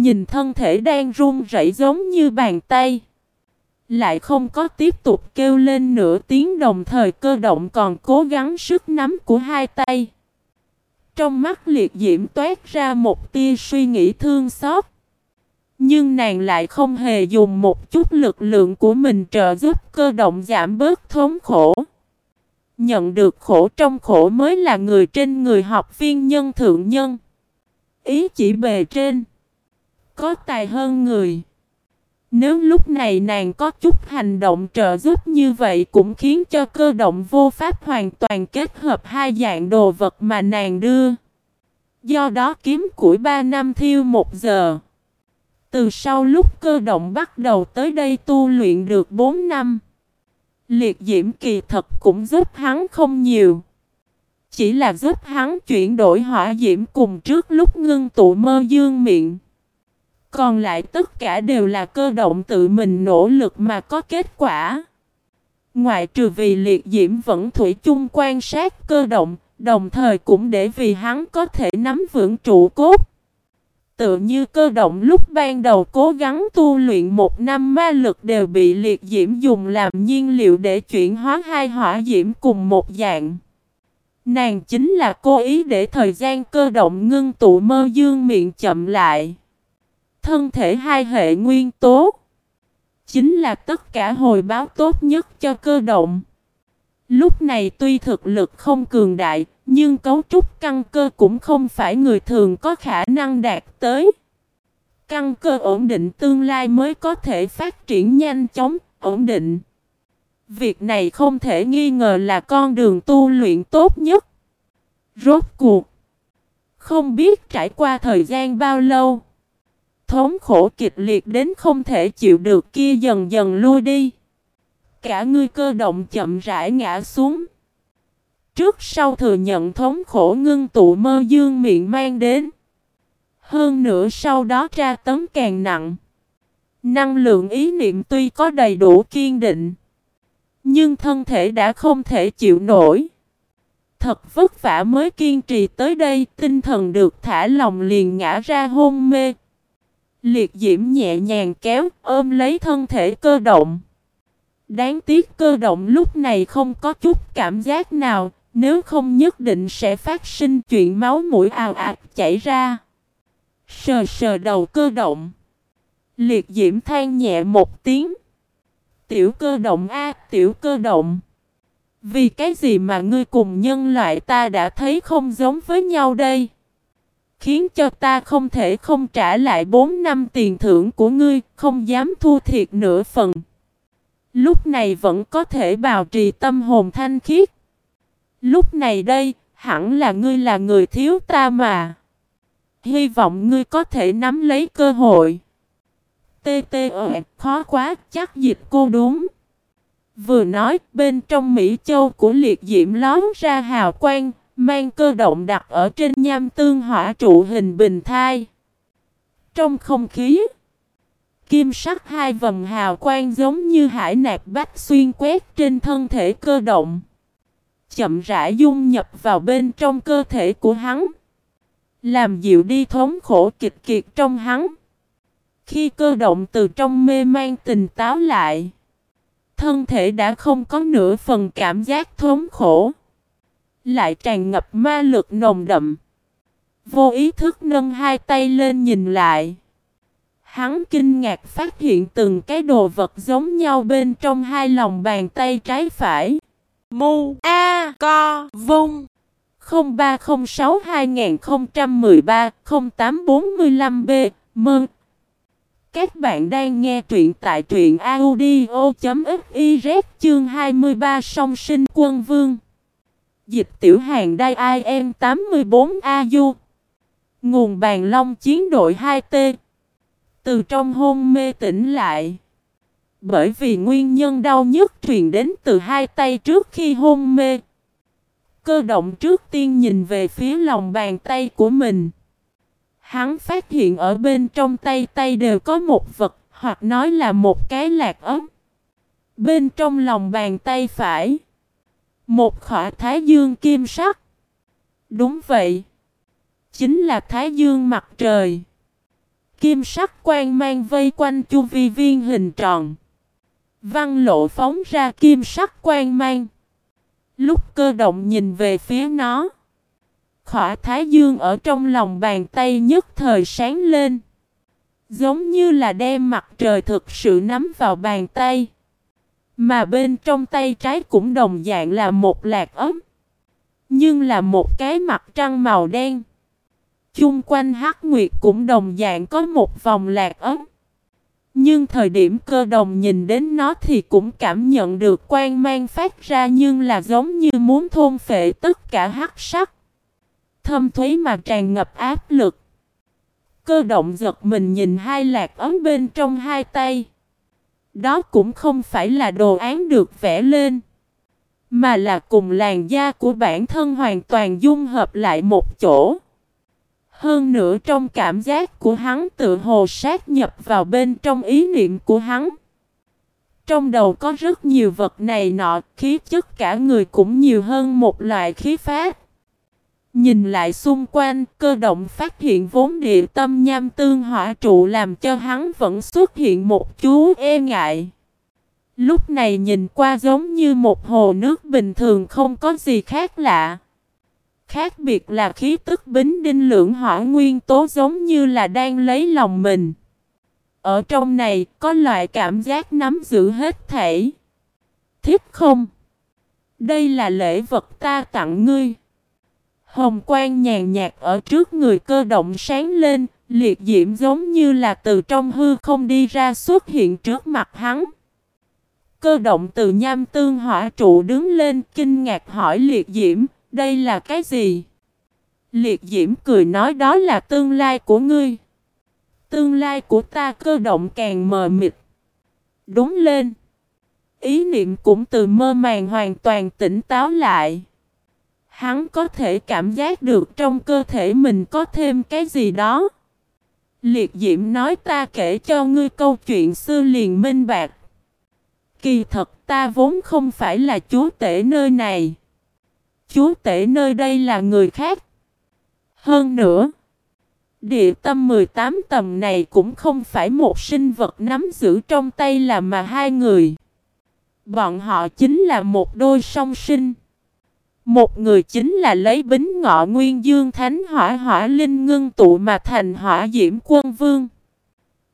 Nhìn thân thể đang run rẩy giống như bàn tay. Lại không có tiếp tục kêu lên nửa tiếng đồng thời cơ động còn cố gắng sức nắm của hai tay. Trong mắt liệt diễm toát ra một tia suy nghĩ thương xót. Nhưng nàng lại không hề dùng một chút lực lượng của mình trợ giúp cơ động giảm bớt thống khổ. Nhận được khổ trong khổ mới là người trên người học viên nhân thượng nhân. Ý chỉ bề trên. Có tài hơn người. Nếu lúc này nàng có chút hành động trợ giúp như vậy cũng khiến cho cơ động vô pháp hoàn toàn kết hợp hai dạng đồ vật mà nàng đưa. Do đó kiếm củi ba năm thiêu một giờ. Từ sau lúc cơ động bắt đầu tới đây tu luyện được 4 năm. Liệt diễm kỳ thật cũng giúp hắn không nhiều. Chỉ là giúp hắn chuyển đổi hỏa diễm cùng trước lúc ngưng tụ mơ dương miệng. Còn lại tất cả đều là cơ động tự mình nỗ lực mà có kết quả. Ngoại trừ vì liệt diễm vẫn thủy chung quan sát cơ động, đồng thời cũng để vì hắn có thể nắm vững trụ cốt. Tự như cơ động lúc ban đầu cố gắng tu luyện một năm ma lực đều bị liệt diễm dùng làm nhiên liệu để chuyển hóa hai hỏa diễm cùng một dạng. Nàng chính là cố ý để thời gian cơ động ngưng tụ mơ dương miệng chậm lại. Thân thể hai hệ nguyên tố chính là tất cả hồi báo tốt nhất cho cơ động. Lúc này tuy thực lực không cường đại, nhưng cấu trúc căn cơ cũng không phải người thường có khả năng đạt tới. Căn cơ ổn định tương lai mới có thể phát triển nhanh chóng, ổn định. Việc này không thể nghi ngờ là con đường tu luyện tốt nhất. Rốt cuộc. Không biết trải qua thời gian bao lâu. Thống khổ kịch liệt đến không thể chịu được kia dần dần lui đi. Cả ngươi cơ động chậm rãi ngã xuống. Trước sau thừa nhận thống khổ ngưng tụ mơ dương miệng mang đến. Hơn nữa sau đó tra tấn càng nặng. Năng lượng ý niệm tuy có đầy đủ kiên định. Nhưng thân thể đã không thể chịu nổi. Thật vất vả mới kiên trì tới đây, tinh thần được thả lòng liền ngã ra hôn mê. Liệt diễm nhẹ nhàng kéo, ôm lấy thân thể cơ động. Đáng tiếc cơ động lúc này không có chút cảm giác nào, nếu không nhất định sẽ phát sinh chuyện máu mũi ào ạt chảy ra. Sờ sờ đầu cơ động. Liệt diễm than nhẹ một tiếng. Tiểu cơ động a tiểu cơ động. Vì cái gì mà ngươi cùng nhân loại ta đã thấy không giống với nhau đây? Khiến cho ta không thể không trả lại 4 năm tiền thưởng của ngươi, không dám thua thiệt nửa phần. Lúc này vẫn có thể bào trì tâm hồn thanh khiết. Lúc này đây, hẳn là ngươi là người thiếu ta mà. Hy vọng ngươi có thể nắm lấy cơ hội. Tê tê ờ, khó quá, chắc dịch cô đúng. Vừa nói, bên trong Mỹ Châu của liệt diễm lón ra hào quang, mang cơ động đặt ở trên nham tương hỏa trụ hình bình thai. Trong không khí, kim sắc hai vầng hào quang giống như hải nạp bách xuyên quét trên thân thể cơ động. Chậm rãi dung nhập vào bên trong cơ thể của hắn. Làm dịu đi thống khổ kịch kiệt trong hắn. Khi cơ động từ trong mê man tỉnh táo lại. Thân thể đã không có nửa phần cảm giác thống khổ. Lại tràn ngập ma lực nồng đậm. Vô ý thức nâng hai tay lên nhìn lại. Hắn kinh ngạc phát hiện từng cái đồ vật giống nhau bên trong hai lòng bàn tay trái phải. Mu A Co Vung 0306 2013 0845 B Mừng! Các bạn đang nghe truyện tại truyện audio.fiz chương 23 song sinh quân vương. Dịch tiểu hàng đai IM 84 AU. Nguồn bàn long chiến đội 2T. Từ trong hôn mê tỉnh lại. Bởi vì nguyên nhân đau nhức truyền đến từ hai tay trước khi hôn mê. Cơ động trước tiên nhìn về phía lòng bàn tay của mình. Hắn phát hiện ở bên trong tay tay đều có một vật, hoặc nói là một cái lạc ấm. Bên trong lòng bàn tay phải, một khỏa thái dương kim sắc. Đúng vậy, chính là thái dương mặt trời. Kim sắc quang mang vây quanh chu vi viên hình tròn. Văn lộ phóng ra kim sắc quang mang. Lúc cơ động nhìn về phía nó. Khỏa thái dương ở trong lòng bàn tay nhất thời sáng lên. Giống như là đem mặt trời thực sự nắm vào bàn tay. Mà bên trong tay trái cũng đồng dạng là một lạc ấm. Nhưng là một cái mặt trăng màu đen. Chung quanh hắc nguyệt cũng đồng dạng có một vòng lạc ấm. Nhưng thời điểm cơ đồng nhìn đến nó thì cũng cảm nhận được quan mang phát ra nhưng là giống như muốn thôn phệ tất cả hắc sắc. Thâm thúy mà tràn ngập áp lực. Cơ động giật mình nhìn hai lạc ấm bên trong hai tay. Đó cũng không phải là đồ án được vẽ lên. Mà là cùng làn da của bản thân hoàn toàn dung hợp lại một chỗ. Hơn nữa trong cảm giác của hắn tự hồ sát nhập vào bên trong ý niệm của hắn. Trong đầu có rất nhiều vật này nọ, khí chất cả người cũng nhiều hơn một loại khí phát. Nhìn lại xung quanh, cơ động phát hiện vốn địa tâm nham tương hỏa trụ làm cho hắn vẫn xuất hiện một chú e ngại. Lúc này nhìn qua giống như một hồ nước bình thường không có gì khác lạ. Khác biệt là khí tức bính đinh lượng hỏa nguyên tố giống như là đang lấy lòng mình. Ở trong này có loại cảm giác nắm giữ hết thể. Thiếp không? Đây là lễ vật ta tặng ngươi. Hồng quang nhàn nhạt ở trước người cơ động sáng lên, liệt diễm giống như là từ trong hư không đi ra xuất hiện trước mặt hắn. Cơ động từ nham tương hỏa trụ đứng lên kinh ngạc hỏi liệt diễm, đây là cái gì? Liệt diễm cười nói đó là tương lai của ngươi. Tương lai của ta cơ động càng mờ mịt. Đúng lên. Ý niệm cũng từ mơ màng hoàn toàn tỉnh táo lại. Hắn có thể cảm giác được trong cơ thể mình có thêm cái gì đó. Liệt diễm nói ta kể cho ngươi câu chuyện xưa liền minh bạc. Kỳ thật ta vốn không phải là chúa tể nơi này. Chúa tể nơi đây là người khác. Hơn nữa, địa tâm 18 tầm này cũng không phải một sinh vật nắm giữ trong tay là mà hai người. Bọn họ chính là một đôi song sinh. Một người chính là lấy bính ngọ nguyên dương thánh hỏa hỏa linh ngưng tụ mà thành hỏa diễm quân vương.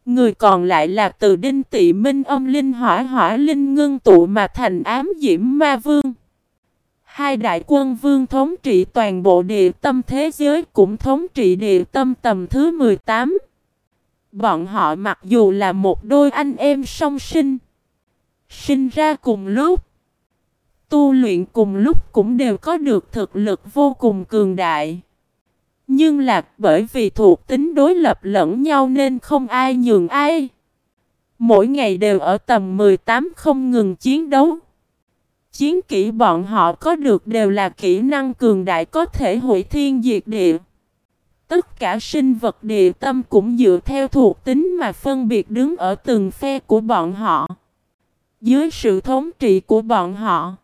Người còn lại là từ đinh tị minh âm linh hỏa hỏa linh ngưng tụ mà thành ám diễm ma vương. Hai đại quân vương thống trị toàn bộ địa tâm thế giới cũng thống trị địa tâm tầm thứ 18. Bọn họ mặc dù là một đôi anh em song sinh. Sinh ra cùng lúc. Tu luyện cùng lúc cũng đều có được thực lực vô cùng cường đại. Nhưng là bởi vì thuộc tính đối lập lẫn nhau nên không ai nhường ai. Mỗi ngày đều ở tầm 18 không ngừng chiến đấu. Chiến kỹ bọn họ có được đều là kỹ năng cường đại có thể hủy thiên diệt địa. Tất cả sinh vật địa tâm cũng dựa theo thuộc tính mà phân biệt đứng ở từng phe của bọn họ. Dưới sự thống trị của bọn họ,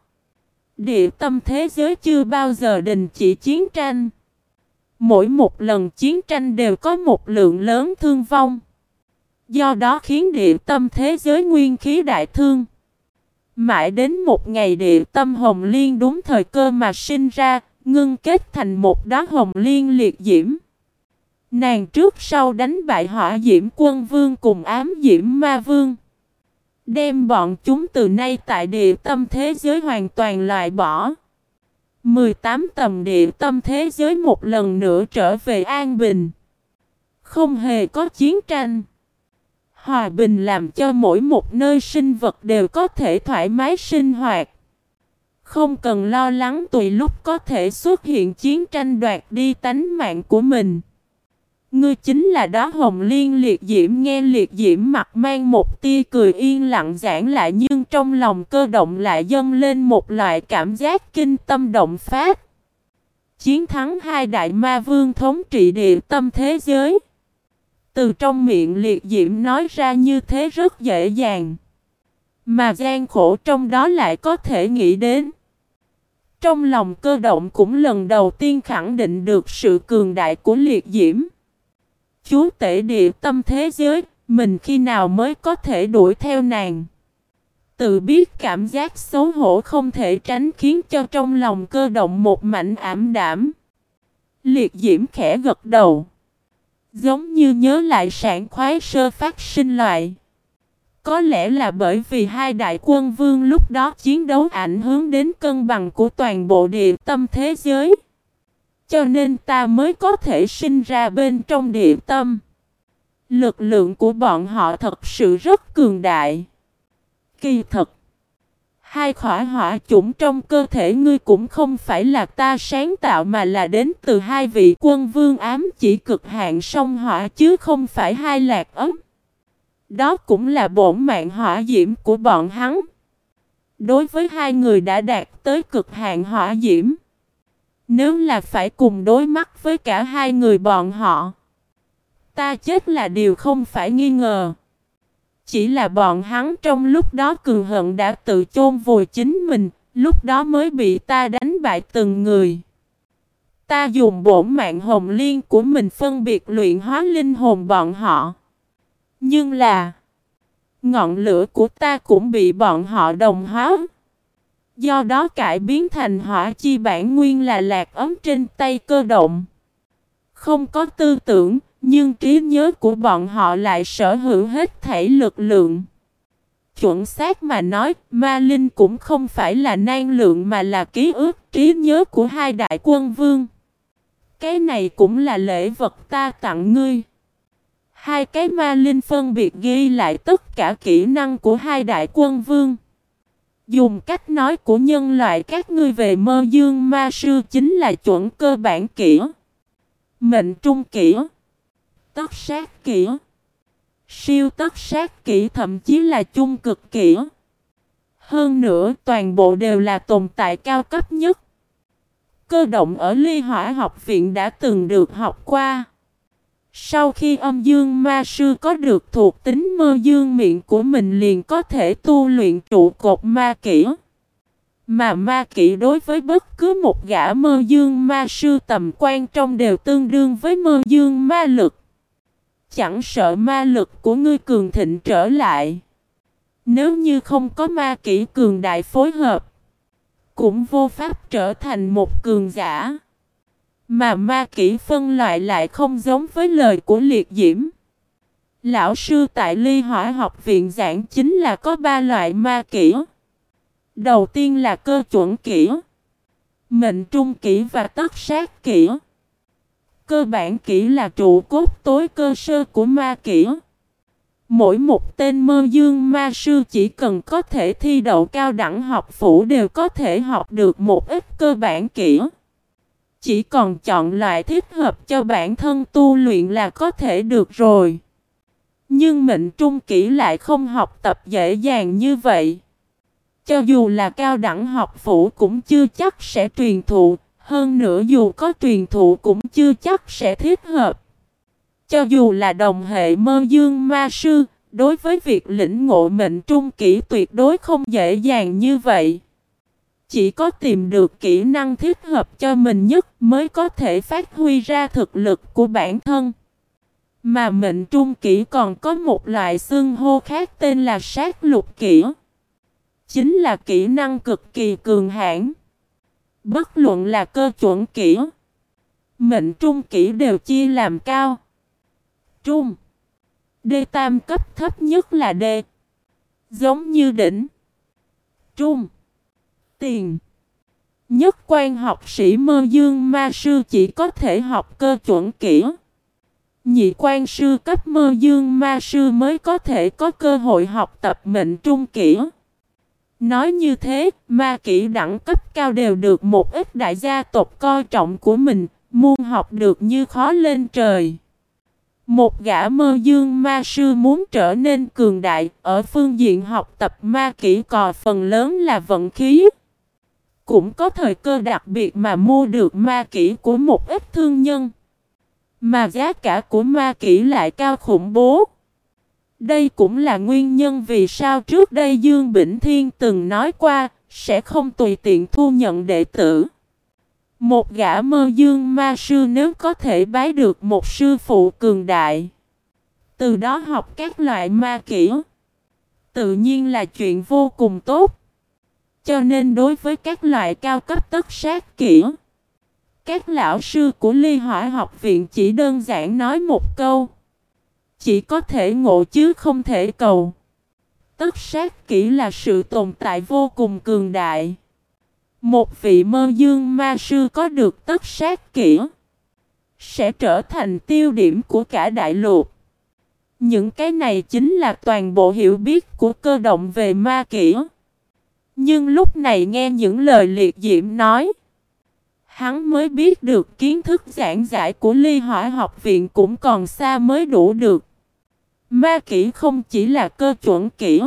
địa tâm thế giới chưa bao giờ đình chỉ chiến tranh. Mỗi một lần chiến tranh đều có một lượng lớn thương vong. Do đó khiến địa tâm thế giới nguyên khí đại thương. Mãi đến một ngày địa tâm hồng liên đúng thời cơ mà sinh ra, ngưng kết thành một đá hồng liên liệt diễm. Nàng trước sau đánh bại hỏa diễm quân vương cùng ám diễm ma vương. Đem bọn chúng từ nay tại địa tâm thế giới hoàn toàn loại bỏ. 18 tầm địa tâm thế giới một lần nữa trở về an bình. Không hề có chiến tranh. Hòa bình làm cho mỗi một nơi sinh vật đều có thể thoải mái sinh hoạt. Không cần lo lắng tùy lúc có thể xuất hiện chiến tranh đoạt đi tánh mạng của mình. Ngươi chính là đó hồng liên liệt diễm, nghe liệt diễm mặt mang một tia cười yên lặng giảng lại nhưng trong lòng cơ động lại dâng lên một loại cảm giác kinh tâm động phát. Chiến thắng hai đại ma vương thống trị địa tâm thế giới. Từ trong miệng liệt diễm nói ra như thế rất dễ dàng. Mà gian khổ trong đó lại có thể nghĩ đến. Trong lòng cơ động cũng lần đầu tiên khẳng định được sự cường đại của liệt diễm. Chú tể địa tâm thế giới, mình khi nào mới có thể đuổi theo nàng? Tự biết cảm giác xấu hổ không thể tránh khiến cho trong lòng cơ động một mảnh ảm đảm. Liệt diễm khẽ gật đầu. Giống như nhớ lại sản khoái sơ phát sinh loại. Có lẽ là bởi vì hai đại quân vương lúc đó chiến đấu ảnh hưởng đến cân bằng của toàn bộ địa tâm thế giới. Cho nên ta mới có thể sinh ra bên trong địa tâm. Lực lượng của bọn họ thật sự rất cường đại. Kỳ thật. Hai khỏa hỏa chủng trong cơ thể ngươi cũng không phải là ta sáng tạo mà là đến từ hai vị quân vương ám chỉ cực hạn sông hỏa chứ không phải hai lạc ấm. Đó cũng là bổn mạng hỏa diễm của bọn hắn. Đối với hai người đã đạt tới cực hạn hỏa diễm. Nếu là phải cùng đối mắt với cả hai người bọn họ. Ta chết là điều không phải nghi ngờ. Chỉ là bọn hắn trong lúc đó cường hận đã tự chôn vùi chính mình, lúc đó mới bị ta đánh bại từng người. Ta dùng bổn mạng hồng liên của mình phân biệt luyện hóa linh hồn bọn họ. Nhưng là, ngọn lửa của ta cũng bị bọn họ đồng hóa. Do đó cải biến thành hỏa chi bản nguyên là lạc ấm trên tay cơ động. Không có tư tưởng, nhưng trí nhớ của bọn họ lại sở hữu hết thể lực lượng. Chuẩn xác mà nói, ma linh cũng không phải là năng lượng mà là ký ức trí nhớ của hai đại quân vương. Cái này cũng là lễ vật ta tặng ngươi. Hai cái ma linh phân biệt ghi lại tất cả kỹ năng của hai đại quân vương. Dùng cách nói của nhân loại các ngươi về mơ dương ma sư chính là chuẩn cơ bản kỹ. Mệnh trung kỹ. Tất sát kỹ. Siêu tất sát kỹ thậm chí là chung cực kỹ. Hơn nữa, toàn bộ đều là tồn tại cao cấp nhất. Cơ động ở ly hỏa học viện đã từng được học qua. Sau khi âm dương ma sư có được thuộc tính mơ dương miệng của mình liền có thể tu luyện trụ cột ma kỹ. Mà ma kỹ đối với bất cứ một gã mơ dương ma sư tầm quan trong đều tương đương với mơ dương ma lực. Chẳng sợ ma lực của ngươi cường thịnh trở lại. Nếu như không có ma kỹ cường đại phối hợp, cũng vô pháp trở thành một cường giả. Mà ma kỹ phân loại lại không giống với lời của liệt diễm. Lão sư tại ly hỏa học viện giảng chính là có ba loại ma kỹ. Đầu tiên là cơ chuẩn kỹ, mệnh trung kỹ và tất sát kỹ. Cơ bản kỹ là trụ cốt tối cơ sơ của ma kỹ. Mỗi một tên mơ dương ma sư chỉ cần có thể thi đậu cao đẳng học phủ đều có thể học được một ít cơ bản kỹ. Chỉ còn chọn loại thích hợp cho bản thân tu luyện là có thể được rồi. Nhưng mệnh trung kỹ lại không học tập dễ dàng như vậy. Cho dù là cao đẳng học phủ cũng chưa chắc sẽ truyền thụ, hơn nữa dù có truyền thụ cũng chưa chắc sẽ thích hợp. Cho dù là đồng hệ mơ dương ma sư, đối với việc lĩnh ngộ mệnh trung kỹ tuyệt đối không dễ dàng như vậy. Chỉ có tìm được kỹ năng thích hợp cho mình nhất mới có thể phát huy ra thực lực của bản thân. Mà mệnh trung kỹ còn có một loại xương hô khác tên là sát lục kỹ. Chính là kỹ năng cực kỳ cường hãn. Bất luận là cơ chuẩn kỹ, mệnh trung kỹ đều chia làm cao, trung, D tam cấp thấp nhất là D. Giống như đỉnh, trung, tiền. Nhất quan học sĩ mơ dương ma sư chỉ có thể học cơ chuẩn kỹ. Nhị quan sư cấp mơ dương ma sư mới có thể có cơ hội học tập mệnh trung kỹ. Nói như thế, ma kỹ đẳng cấp cao đều được một ít đại gia tộc coi trọng của mình, muốn học được như khó lên trời. Một gã mơ dương ma sư muốn trở nên cường đại, ở phương diện học tập ma kỹ cò phần lớn là vận khí. Cũng có thời cơ đặc biệt mà mua được ma kỹ của một ít thương nhân. Mà giá cả của ma kỹ lại cao khủng bố. Đây cũng là nguyên nhân vì sao trước đây Dương Bỉnh Thiên từng nói qua, sẽ không tùy tiện thu nhận đệ tử. Một gã mơ dương ma sư nếu có thể bái được một sư phụ cường đại. Từ đó học các loại ma kỹ. Tự nhiên là chuyện vô cùng tốt. Cho nên đối với các loại cao cấp tất sát kỹ. Các lão sư của ly hỏa học viện chỉ đơn giản nói một câu. Chỉ có thể ngộ chứ không thể cầu. Tất sát kỹ là sự tồn tại vô cùng cường đại. Một vị mơ dương ma sư có được tất sát kỹ. Sẽ trở thành tiêu điểm của cả đại lục. Những cái này chính là toàn bộ hiểu biết của cơ động về ma kỹ. Nhưng lúc này nghe những lời liệt diễm nói. Hắn mới biết được kiến thức giảng giải của ly hỏa học viện cũng còn xa mới đủ được. Ma kỹ không chỉ là cơ chuẩn kỹ.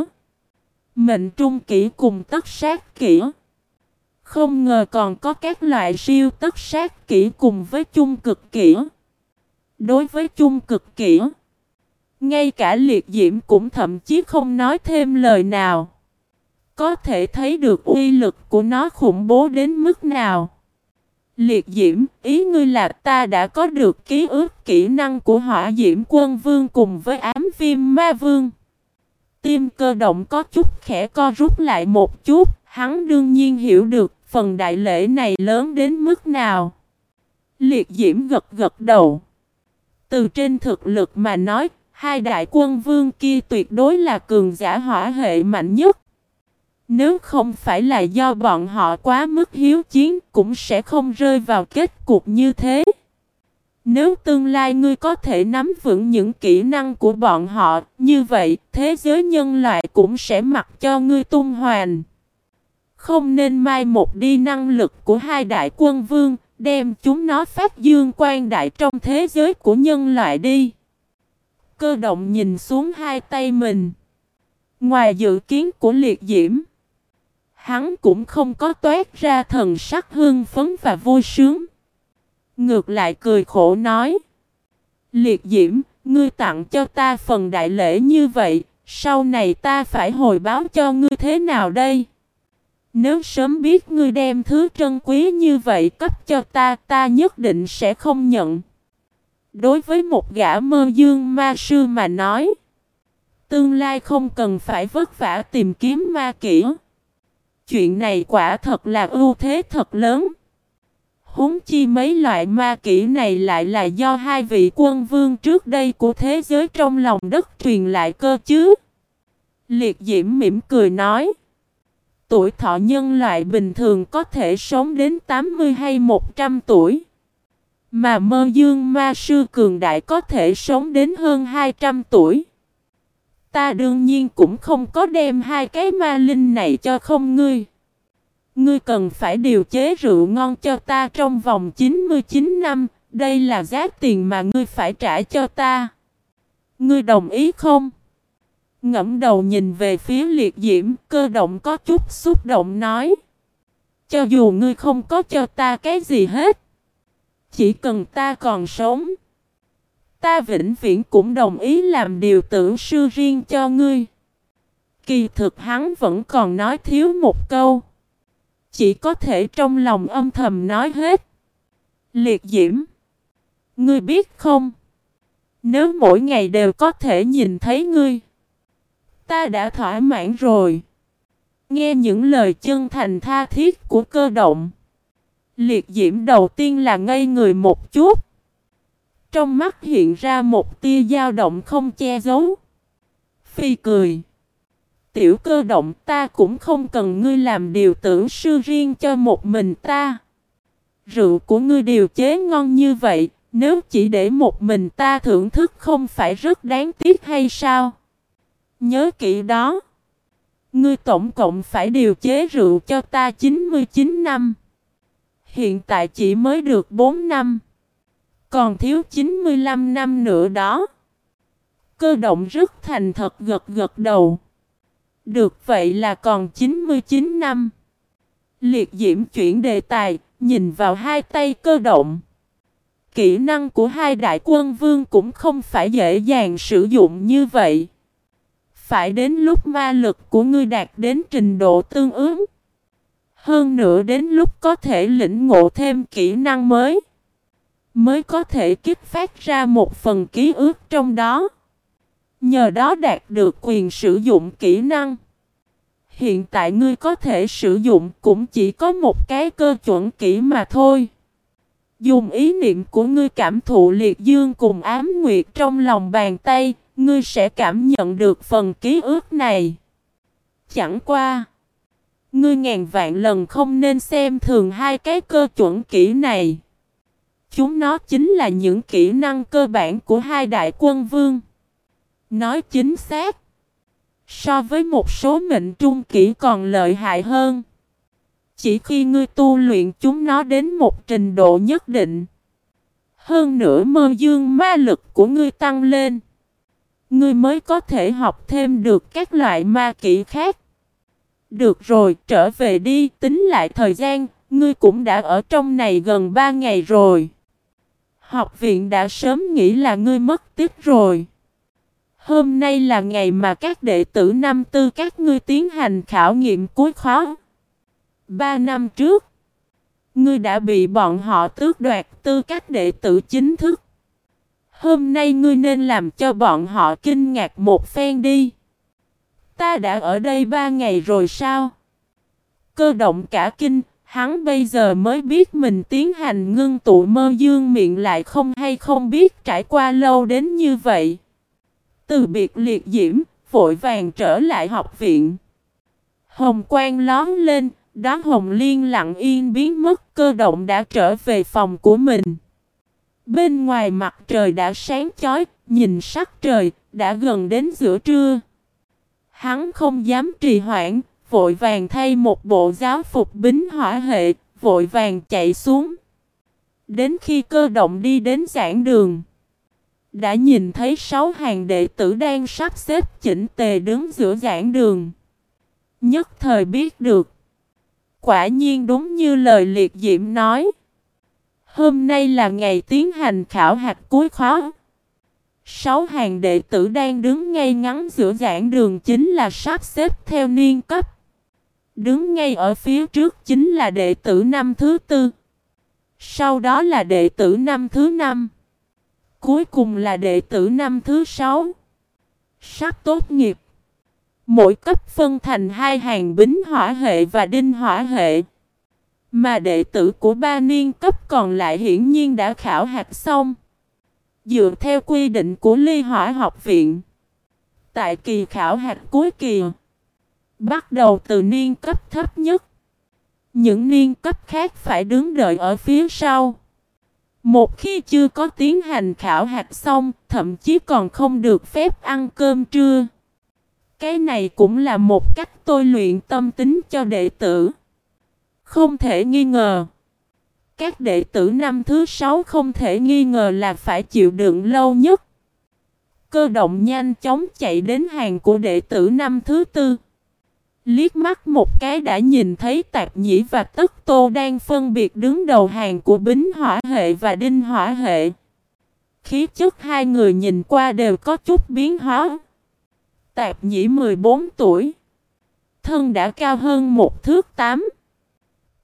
Mệnh trung kỹ cùng tất sát kỹ. Không ngờ còn có các loại siêu tất sát kỹ cùng với chung cực kỹ. Đối với chung cực kỹ, ngay cả liệt diễm cũng thậm chí không nói thêm lời nào. Có thể thấy được uy lực của nó khủng bố đến mức nào. Liệt diễm, ý ngươi là ta đã có được ký ức kỹ năng của hỏa diễm quân vương cùng với ám viêm ma vương. Tim cơ động có chút khẽ co rút lại một chút, hắn đương nhiên hiểu được phần đại lễ này lớn đến mức nào. Liệt diễm gật gật đầu. Từ trên thực lực mà nói, hai đại quân vương kia tuyệt đối là cường giả hỏa hệ mạnh nhất. Nếu không phải là do bọn họ quá mức hiếu chiến cũng sẽ không rơi vào kết cục như thế. Nếu tương lai ngươi có thể nắm vững những kỹ năng của bọn họ, như vậy thế giới nhân loại cũng sẽ mặc cho ngươi tung hoàn. Không nên mai một đi năng lực của hai đại quân vương, đem chúng nó phát dương quan đại trong thế giới của nhân loại đi. Cơ động nhìn xuống hai tay mình. Ngoài dự kiến của liệt diễm, hắn cũng không có toát ra thần sắc hương phấn và vui sướng. Ngược lại cười khổ nói. Liệt diễm, ngươi tặng cho ta phần đại lễ như vậy, sau này ta phải hồi báo cho ngươi thế nào đây? Nếu sớm biết ngươi đem thứ trân quý như vậy cấp cho ta, ta nhất định sẽ không nhận. Đối với một gã mơ dương ma sư mà nói, tương lai không cần phải vất vả tìm kiếm ma kỹ. Chuyện này quả thật là ưu thế thật lớn. Húng chi mấy loại ma kỹ này lại là do hai vị quân vương trước đây của thế giới trong lòng đất truyền lại cơ chứ. Liệt diễm mỉm cười nói. Tuổi thọ nhân loại bình thường có thể sống đến 80 hay 100 tuổi. Mà mơ dương ma sư cường đại có thể sống đến hơn 200 tuổi. Ta đương nhiên cũng không có đem hai cái ma linh này cho không ngươi. Ngươi cần phải điều chế rượu ngon cho ta trong vòng 99 năm, đây là giá tiền mà ngươi phải trả cho ta. Ngươi đồng ý không? Ngẫm đầu nhìn về phía liệt diễm, cơ động có chút xúc động nói. Cho dù ngươi không có cho ta cái gì hết, chỉ cần ta còn sống, ta vĩnh viễn cũng đồng ý làm điều tử sư riêng cho ngươi. Kỳ thực hắn vẫn còn nói thiếu một câu. Chỉ có thể trong lòng âm thầm nói hết. Liệt diễm. Ngươi biết không? Nếu mỗi ngày đều có thể nhìn thấy ngươi. Ta đã thỏa mãn rồi. Nghe những lời chân thành tha thiết của cơ động. Liệt diễm đầu tiên là ngây người một chút. Trong mắt hiện ra một tia dao động không che giấu. Phi cười. Tiểu cơ động ta cũng không cần ngươi làm điều tưởng sư riêng cho một mình ta. Rượu của ngươi điều chế ngon như vậy, nếu chỉ để một mình ta thưởng thức không phải rất đáng tiếc hay sao? Nhớ kỹ đó. Ngươi tổng cộng phải điều chế rượu cho ta 99 năm. Hiện tại chỉ mới được 4 năm. Còn thiếu 95 năm nữa đó. Cơ động rất thành thật gật gật đầu. Được vậy là còn 99 năm. Liệt diễm chuyển đề tài, nhìn vào hai tay cơ động. Kỹ năng của hai đại quân vương cũng không phải dễ dàng sử dụng như vậy. Phải đến lúc ma lực của ngươi đạt đến trình độ tương ứng. Hơn nữa đến lúc có thể lĩnh ngộ thêm kỹ năng mới, mới có thể kích phát ra một phần ký ức trong đó. Nhờ đó đạt được quyền sử dụng kỹ năng. Hiện tại ngươi có thể sử dụng cũng chỉ có một cái cơ chuẩn kỹ mà thôi. Dùng ý niệm của ngươi cảm thụ liệt dương cùng ám nguyệt trong lòng bàn tay, ngươi sẽ cảm nhận được phần ký ức này. Chẳng qua, ngươi ngàn vạn lần không nên xem thường hai cái cơ chuẩn kỹ này. Chúng nó chính là những kỹ năng cơ bản của hai đại quân vương. Nói chính xác, so với một số mệnh trung kỹ còn lợi hại hơn. Chỉ khi ngươi tu luyện chúng nó đến một trình độ nhất định. Hơn nữa mơ dương ma lực của ngươi tăng lên. Ngươi mới có thể học thêm được các loại ma kỹ khác. Được rồi, trở về đi, tính lại thời gian, ngươi cũng đã ở trong này gần 3 ngày rồi. Học viện đã sớm nghĩ là ngươi mất tích rồi. Hôm nay là ngày mà các đệ tử năm tư các ngươi tiến hành khảo nghiệm cuối khóa. Ba năm trước, ngươi đã bị bọn họ tước đoạt tư cách đệ tử chính thức. Hôm nay ngươi nên làm cho bọn họ kinh ngạc một phen đi. Ta đã ở đây ba ngày rồi sao? Cơ động cả kinh, hắn bây giờ mới biết mình tiến hành ngưng tụ mơ dương miệng lại không hay không biết trải qua lâu đến như vậy. Từ biệt liệt diễm, vội vàng trở lại học viện. Hồng quang lón lên, đó hồng liên lặng yên biến mất cơ động đã trở về phòng của mình. Bên ngoài mặt trời đã sáng chói, nhìn sắc trời, đã gần đến giữa trưa. Hắn không dám trì hoãn, vội vàng thay một bộ giáo phục bính hỏa hệ, vội vàng chạy xuống. Đến khi cơ động đi đến giảng đường, đã nhìn thấy sáu hàng đệ tử đang sắp xếp chỉnh tề đứng giữa giảng đường. Nhất thời biết được. Quả nhiên đúng như lời liệt diễm nói. Hôm nay là ngày tiến hành khảo hạch cuối khóa. Sáu hàng đệ tử đang đứng ngay ngắn giữa giảng đường chính là sắp xếp theo niên cấp. Đứng ngay ở phía trước chính là đệ tử năm thứ tư. Sau đó là đệ tử năm thứ năm. Cuối cùng là đệ tử năm thứ sáu. Sắp tốt nghiệp. Mỗi cấp phân thành hai hàng bính hỏa hệ và đinh hỏa hệ. Mà đệ tử của ba niên cấp còn lại hiển nhiên đã khảo hạt xong. Dựa theo quy định của ly hỏa học viện. Tại kỳ khảo hạt cuối kỳ. Bắt đầu từ niên cấp thấp nhất. Những niên cấp khác phải đứng đợi ở phía sau. Một khi chưa có tiến hành khảo hạt xong, thậm chí còn không được phép ăn cơm trưa. Cái này cũng là một cách tôi luyện tâm tính cho đệ tử. Không thể nghi ngờ. Các đệ tử năm thứ sáu không thể nghi ngờ là phải chịu đựng lâu nhất. Cơ động nhanh chóng chạy đến hàng của đệ tử năm thứ tư. Liếc mắt một cái đã nhìn thấy Tạp Nhĩ và Tất Tô đang phân biệt đứng đầu hàng của Bính Hỏa Hệ và Đinh Hỏa Hệ. Khí chất hai người nhìn qua đều có chút biến hóa. Tạp Nhĩ 14 tuổi. Thân đã cao hơn một thước tám.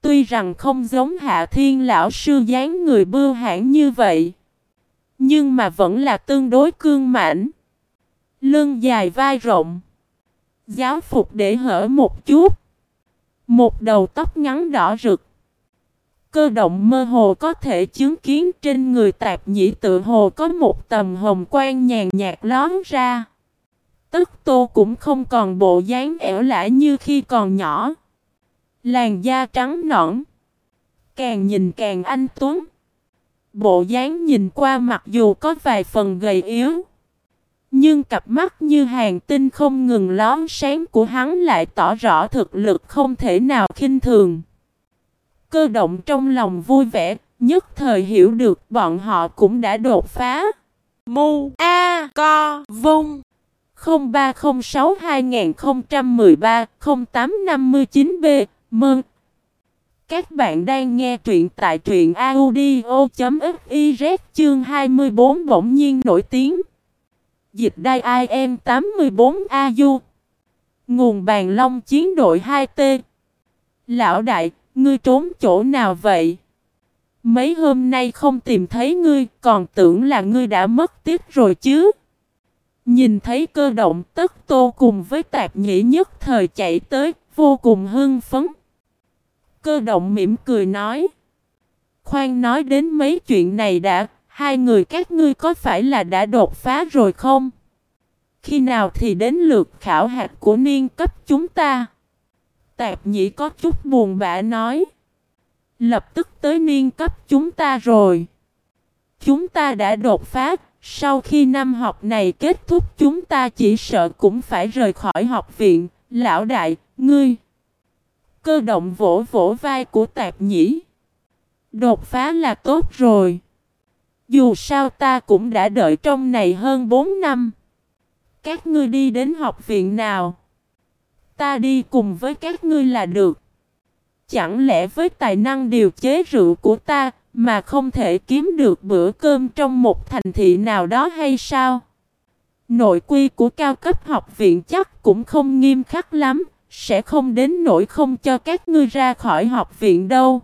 Tuy rằng không giống Hạ Thiên Lão Sư dáng người bưu hãn như vậy. Nhưng mà vẫn là tương đối cương mãnh. Lưng dài vai rộng. Giáo phục để hở một chút. Một đầu tóc ngắn đỏ rực. Cơ động mơ hồ có thể chứng kiến trên người tạp nhĩ tự hồ có một tầm hồng quang nhàn nhạt lón ra. Tức tô cũng không còn bộ dáng ẻo lả như khi còn nhỏ. Làn da trắng nõn. Càng nhìn càng anh tuấn. Bộ dáng nhìn qua mặc dù có vài phần gầy yếu. Nhưng cặp mắt như hàng tinh không ngừng lón sáng của hắn lại tỏ rõ thực lực không thể nào khinh thường. Cơ động trong lòng vui vẻ, nhất thời hiểu được bọn họ cũng đã đột phá. Mu A Co Vung 0306 2013 0859 B Mơn Các bạn đang nghe truyện tại truyện audio.fiz chương 24 bỗng nhiên nổi tiếng. Dịch đai IM 84 AU Nguồn bàn long chiến đội 2T Lão đại, ngươi trốn chỗ nào vậy? Mấy hôm nay không tìm thấy ngươi, còn tưởng là ngươi đã mất tích rồi chứ. Nhìn thấy cơ động tất tô cùng với tạp nhĩ nhất thời chạy tới, vô cùng hưng phấn. Cơ động mỉm cười nói. Khoan nói đến mấy chuyện này đã, hai người các ngươi có phải là đã đột phá rồi không? Khi nào thì đến lượt khảo hạt của niên cấp chúng ta? Tạp nhĩ có chút buồn bã nói. Lập tức tới niên cấp chúng ta rồi. Chúng ta đã đột phá, sau khi năm học này kết thúc chúng ta chỉ sợ cũng phải rời khỏi học viện. Lão đại, ngươi. Cơ động vỗ vỗ vai của tạp nhĩ. Đột phá là tốt rồi. Dù sao ta cũng đã đợi trong này hơn 4 năm. Các ngươi đi đến học viện nào? Ta đi cùng với các ngươi là được. Chẳng lẽ với tài năng điều chế rượu của ta mà không thể kiếm được bữa cơm trong một thành thị nào đó hay sao? Nội quy của cao cấp học viện chắc cũng không nghiêm khắc lắm, sẽ không đến nỗi không cho các ngươi ra khỏi học viện đâu.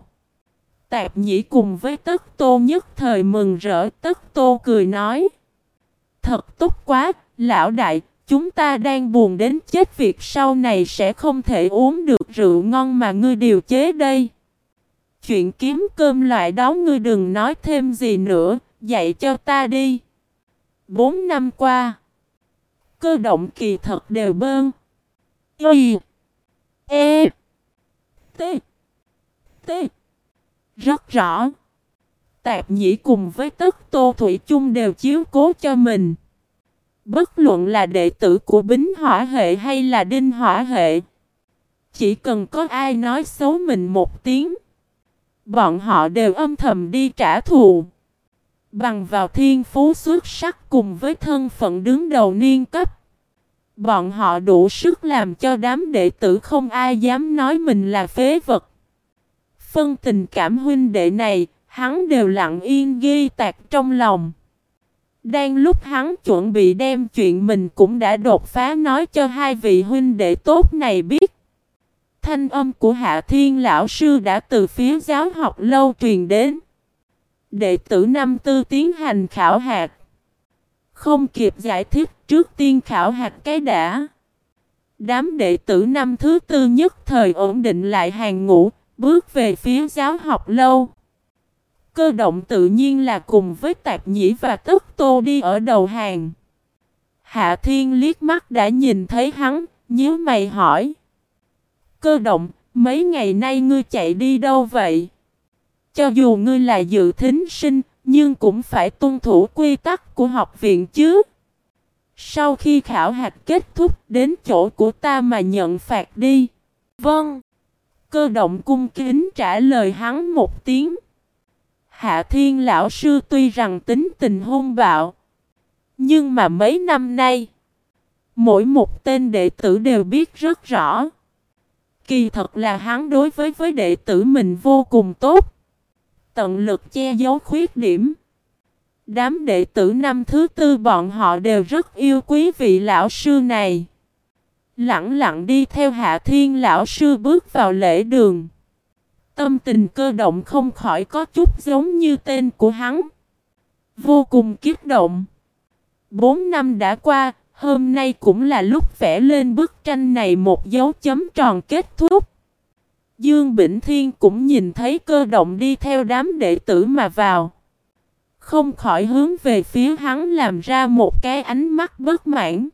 Tạp nhĩ cùng với tất tô nhất thời mừng rỡ tất tô cười nói. Thật tốt quá, lão đại, chúng ta đang buồn đến chết việc sau này sẽ không thể uống được rượu ngon mà ngươi điều chế đây. Chuyện kiếm cơm loại đó ngươi đừng nói thêm gì nữa, dạy cho ta đi. Bốn năm qua, cơ động kỳ thật đều bơn. Y E T T rất rõ. Tạp nhĩ cùng với tất tô thủy chung đều chiếu cố cho mình. Bất luận là đệ tử của bính hỏa hệ hay là đinh hỏa hệ. Chỉ cần có ai nói xấu mình một tiếng. Bọn họ đều âm thầm đi trả thù. Bằng vào thiên phú xuất sắc cùng với thân phận đứng đầu niên cấp. Bọn họ đủ sức làm cho đám đệ tử không ai dám nói mình là phế vật. Phân tình cảm huynh đệ này, hắn đều lặng yên ghi tạc trong lòng. Đang lúc hắn chuẩn bị đem chuyện mình cũng đã đột phá nói cho hai vị huynh đệ tốt này biết. Thanh âm của Hạ Thiên Lão Sư đã từ phía giáo học lâu truyền đến. Đệ tử năm tư tiến hành khảo hạt. Không kịp giải thích trước tiên khảo hạt cái đã. Đám đệ tử năm thứ tư nhất thời ổn định lại hàng ngũ, bước về phía giáo học lâu. Cơ động tự nhiên là cùng với tạp nhĩ và tức tô đi ở đầu hàng. Hạ thiên liếc mắt đã nhìn thấy hắn, nhớ mày hỏi. Cơ động, mấy ngày nay ngươi chạy đi đâu vậy? Cho dù ngươi là dự thính sinh, nhưng cũng phải tuân thủ quy tắc của học viện chứ. Sau khi khảo hạch kết thúc đến chỗ của ta mà nhận phạt đi. Vâng. Cơ động cung kính trả lời hắn một tiếng. Hạ thiên lão sư tuy rằng tính tình hung bạo. Nhưng mà mấy năm nay. Mỗi một tên đệ tử đều biết rất rõ. Kỳ thật là hắn đối với với đệ tử mình vô cùng tốt. Tận lực che giấu khuyết điểm. Đám đệ tử năm thứ tư bọn họ đều rất yêu quý vị lão sư này. Lặng lặng đi theo hạ thiên lão sư bước vào lễ đường. Tâm tình cơ động không khỏi có chút giống như tên của hắn. Vô cùng kiếp động. Bốn năm đã qua, hôm nay cũng là lúc vẽ lên bức tranh này một dấu chấm tròn kết thúc. Dương Bỉnh Thiên cũng nhìn thấy cơ động đi theo đám đệ tử mà vào. Không khỏi hướng về phía hắn làm ra một cái ánh mắt bất mãn.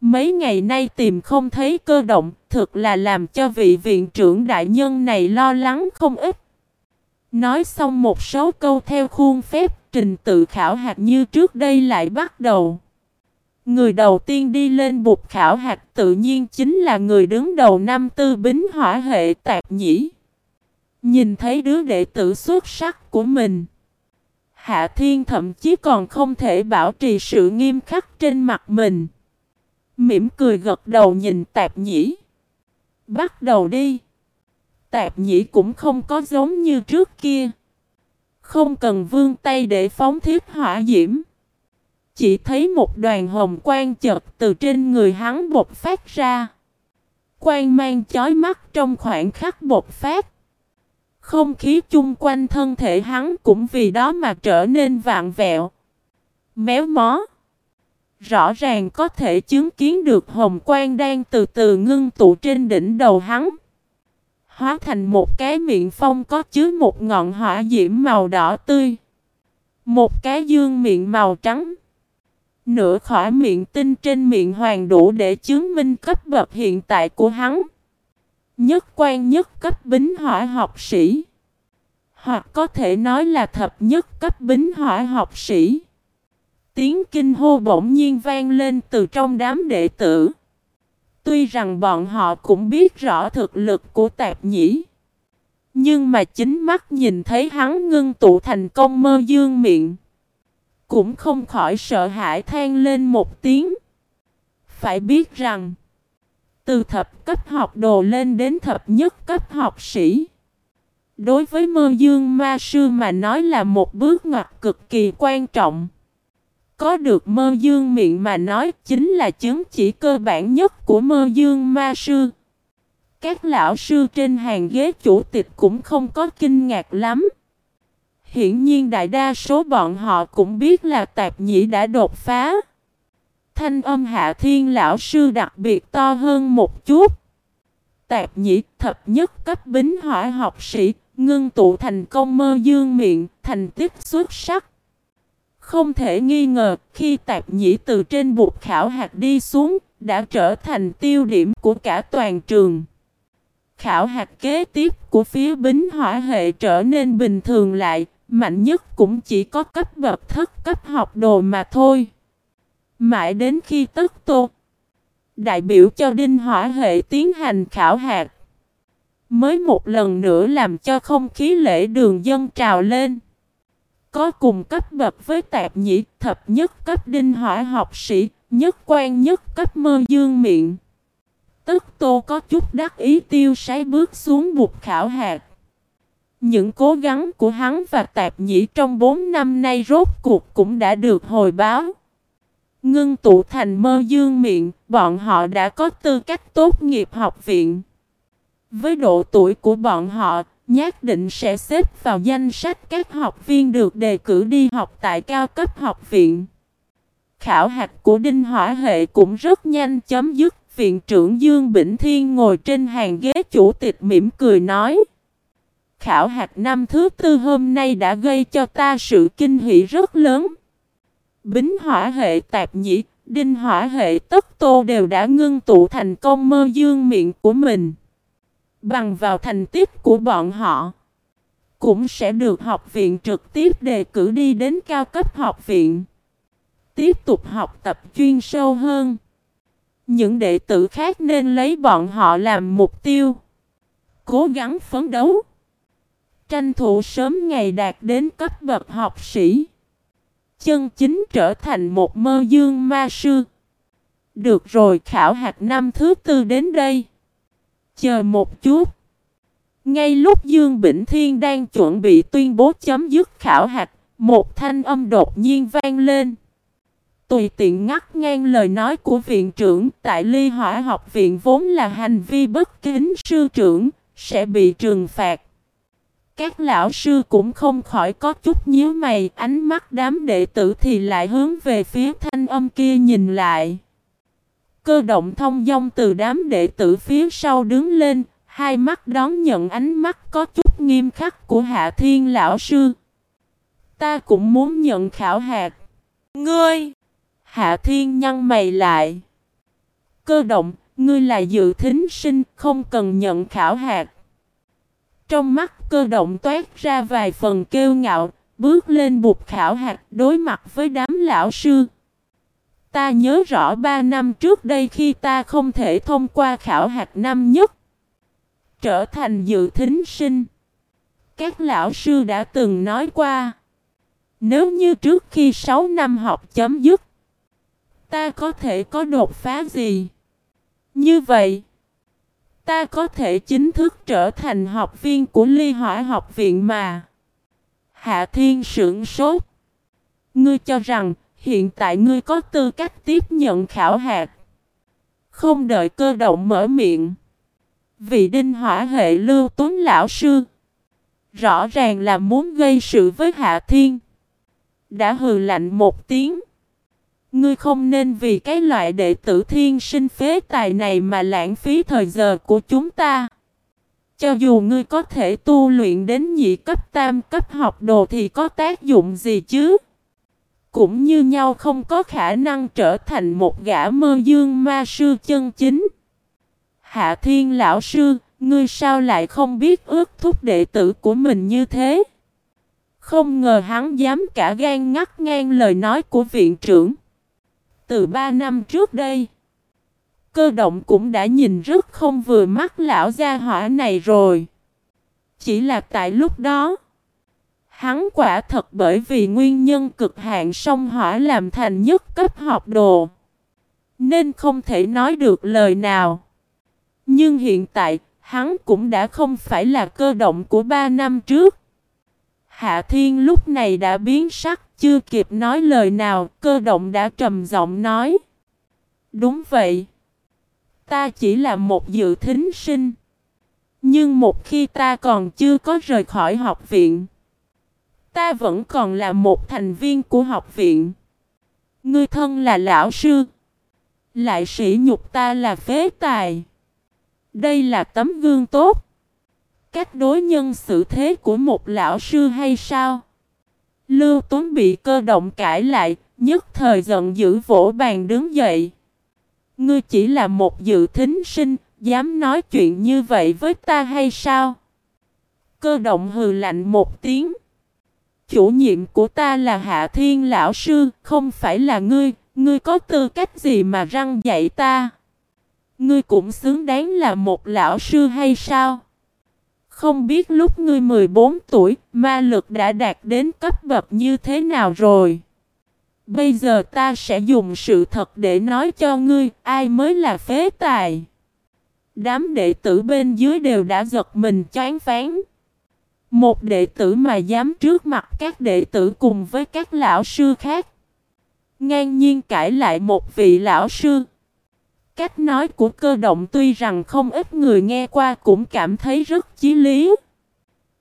Mấy ngày nay tìm không thấy cơ động, thực là làm cho vị viện trưởng đại nhân này lo lắng không ít. Nói xong một số câu theo khuôn phép, trình tự khảo hạt như trước đây lại bắt đầu. Người đầu tiên đi lên bục khảo hạt tự nhiên chính là người đứng đầu năm tư bính hỏa hệ tạp nhĩ. Nhìn thấy đứa đệ tử xuất sắc của mình. Hạ Thiên thậm chí còn không thể bảo trì sự nghiêm khắc trên mặt mình. Mỉm cười gật đầu nhìn tạp nhĩ. Bắt đầu đi. Tạp nhĩ cũng không có giống như trước kia. Không cần vương tay để phóng thiết hỏa diễm. Chỉ thấy một đoàn hồng quang chợt từ trên người hắn bột phát ra. Quang mang chói mắt trong khoảnh khắc bột phát. Không khí chung quanh thân thể hắn cũng vì đó mà trở nên vạn vẹo. Méo mó. Rõ ràng có thể chứng kiến được hồng quang đang từ từ ngưng tụ trên đỉnh đầu hắn. Hóa thành một cái miệng phong có chứa một ngọn hỏa diễm màu đỏ tươi. Một cái dương miệng màu trắng. Nửa khỏi miệng tinh trên miệng hoàng đủ để chứng minh cấp bậc hiện tại của hắn. Nhất quan nhất cấp bính hỏa học sĩ. Hoặc có thể nói là thập nhất cấp bính hỏa học sĩ. Tiếng kinh hô bỗng nhiên vang lên từ trong đám đệ tử. Tuy rằng bọn họ cũng biết rõ thực lực của tạp nhĩ. Nhưng mà chính mắt nhìn thấy hắn ngưng tụ thành công mơ dương miệng. Cũng không khỏi sợ hãi than lên một tiếng. Phải biết rằng. Từ thập cấp học đồ lên đến thập nhất cấp học sĩ. Đối với mơ dương ma sư mà nói là một bước ngoặt cực kỳ quan trọng. Có được mơ dương miệng mà nói chính là chứng chỉ cơ bản nhất của mơ dương ma sư. Các lão sư trên hàng ghế chủ tịch cũng không có kinh ngạc lắm. Hiển nhiên đại đa số bọn họ cũng biết là tạp nhĩ đã đột phá. Thanh âm hạ thiên lão sư đặc biệt to hơn một chút. Tạp nhĩ thập nhất cấp bính hỏa học sĩ, ngưng tụ thành công mơ dương miệng, thành tích xuất sắc. Không thể nghi ngờ, khi tạp nhĩ từ trên bục khảo hạt đi xuống, đã trở thành tiêu điểm của cả toàn trường. Khảo hạt kế tiếp của phía bính hỏa hệ trở nên bình thường lại, mạnh nhất cũng chỉ có cấp bậc thất cấp học đồ mà thôi. Mãi đến khi tất tô, đại biểu cho đinh hỏa hệ tiến hành khảo hạt, mới một lần nữa làm cho không khí lễ đường dân trào lên. Có cùng cấp bậc với tạp nhĩ thập nhất cấp đinh hỏa học sĩ, nhất quan nhất cấp mơ dương miệng. Tức tô có chút đắc ý tiêu sái bước xuống bục khảo hạt. Những cố gắng của hắn và tạp nhĩ trong 4 năm nay rốt cuộc cũng đã được hồi báo. Ngưng tụ thành mơ dương miệng, bọn họ đã có tư cách tốt nghiệp học viện. Với độ tuổi của bọn họ, nhất định sẽ xếp vào danh sách các học viên được đề cử đi học tại cao cấp học viện. Khảo hạch của Đinh Hỏa Hệ cũng rất nhanh chấm dứt. Viện trưởng Dương Bỉnh Thiên ngồi trên hàng ghế chủ tịch mỉm cười nói. Khảo hạch năm thứ tư hôm nay đã gây cho ta sự kinh hỷ rất lớn. Bính hỏa hệ tạp nhĩ, đinh hỏa hệ tất tô đều đã ngưng tụ thành công mơ dương miệng của mình. Bằng vào thành tích của bọn họ, cũng sẽ được học viện trực tiếp đề cử đi đến cao cấp học viện. Tiếp tục học tập chuyên sâu hơn. Những đệ tử khác nên lấy bọn họ làm mục tiêu. Cố gắng phấn đấu. Tranh thủ sớm ngày đạt đến cấp bậc học sĩ. Chân chính trở thành một mơ dương ma sư. Được rồi khảo hạt năm thứ tư đến đây. Chờ một chút. Ngay lúc Dương Bỉnh Thiên đang chuẩn bị tuyên bố chấm dứt khảo hạt, một thanh âm đột nhiên vang lên. Tùy tiện ngắt ngang lời nói của viện trưởng tại ly hỏa học viện vốn là hành vi bất kính sư trưởng, sẽ bị trừng phạt. Các lão sư cũng không khỏi có chút nhíu mày, ánh mắt đám đệ tử thì lại hướng về phía thanh âm kia nhìn lại. Cơ động thông dong từ đám đệ tử phía sau đứng lên, hai mắt đón nhận ánh mắt có chút nghiêm khắc của Hạ Thiên lão sư. Ta cũng muốn nhận khảo hạt. Ngươi! Hạ Thiên nhăn mày lại. Cơ động, ngươi là dự thính sinh, không cần nhận khảo hạt. Trong mắt cơ động toát ra vài phần kêu ngạo, bước lên bục khảo hạt đối mặt với đám lão sư. Ta nhớ rõ ba năm trước đây khi ta không thể thông qua khảo hạt năm nhất, trở thành dự thính sinh. Các lão sư đã từng nói qua, nếu như trước khi 6 năm học chấm dứt, ta có thể có đột phá gì? Như vậy, ta có thể chính thức trở thành học viên của ly hỏa học viện mà. Hạ Thiên sưởng sốt. Ngươi cho rằng hiện tại ngươi có tư cách tiếp nhận khảo hạt. Không đợi cơ động mở miệng. Vị đinh hỏa hệ lưu tuấn lão sư. Rõ ràng là muốn gây sự với Hạ Thiên. Đã hừ lạnh một tiếng. Ngươi không nên vì cái loại đệ tử thiên sinh phế tài này mà lãng phí thời giờ của chúng ta. Cho dù ngươi có thể tu luyện đến nhị cấp, tam cấp học đồ thì có tác dụng gì chứ? Cũng như nhau không có khả năng trở thành một gã mơ dương ma sư chân chính. Hạ thiên lão sư, ngươi sao lại không biết ước thúc đệ tử của mình như thế? Không ngờ hắn dám cả gan ngắt ngang lời nói của viện trưởng. Từ ba năm trước đây, cơ động cũng đã nhìn rất không vừa mắt lão gia hỏa này rồi. Chỉ là tại lúc đó, hắn quả thật bởi vì nguyên nhân cực hạn sông hỏa làm thành nhất cấp học đồ. Nên không thể nói được lời nào. Nhưng hiện tại, hắn cũng đã không phải là cơ động của ba năm trước. Hạ Thiên lúc này đã biến sắc, chưa kịp nói lời nào, cơ động đã trầm giọng nói. Đúng vậy. Ta chỉ là một dự thính sinh. Nhưng một khi ta còn chưa có rời khỏi học viện, ta vẫn còn là một thành viên của học viện. Ngươi thân là lão sư, lại sỉ nhục ta là phế tài. Đây là tấm gương tốt. Cách đối nhân xử thế của một lão sư hay sao? Lưu Tuấn bị cơ động cãi lại, nhất thời giận dữ vỗ bàn đứng dậy. Ngươi chỉ là một dự thính sinh, dám nói chuyện như vậy với ta hay sao? Cơ động hừ lạnh một tiếng. Chủ nhiệm của ta là Hạ Thiên Lão Sư, không phải là ngươi, ngươi có tư cách gì mà răng dạy ta? Ngươi cũng xứng đáng là một lão sư hay sao? Không biết lúc ngươi 14 tuổi, ma lực đã đạt đến cấp bậc như thế nào rồi? Bây giờ ta sẽ dùng sự thật để nói cho ngươi ai mới là phế tài. Đám đệ tử bên dưới đều đã giật mình choáng phán. Một đệ tử mà dám trước mặt các đệ tử cùng với các lão sư khác. Ngang nhiên cãi lại một vị lão sư. Cách nói của cơ động tuy rằng không ít người nghe qua cũng cảm thấy rất chí lý.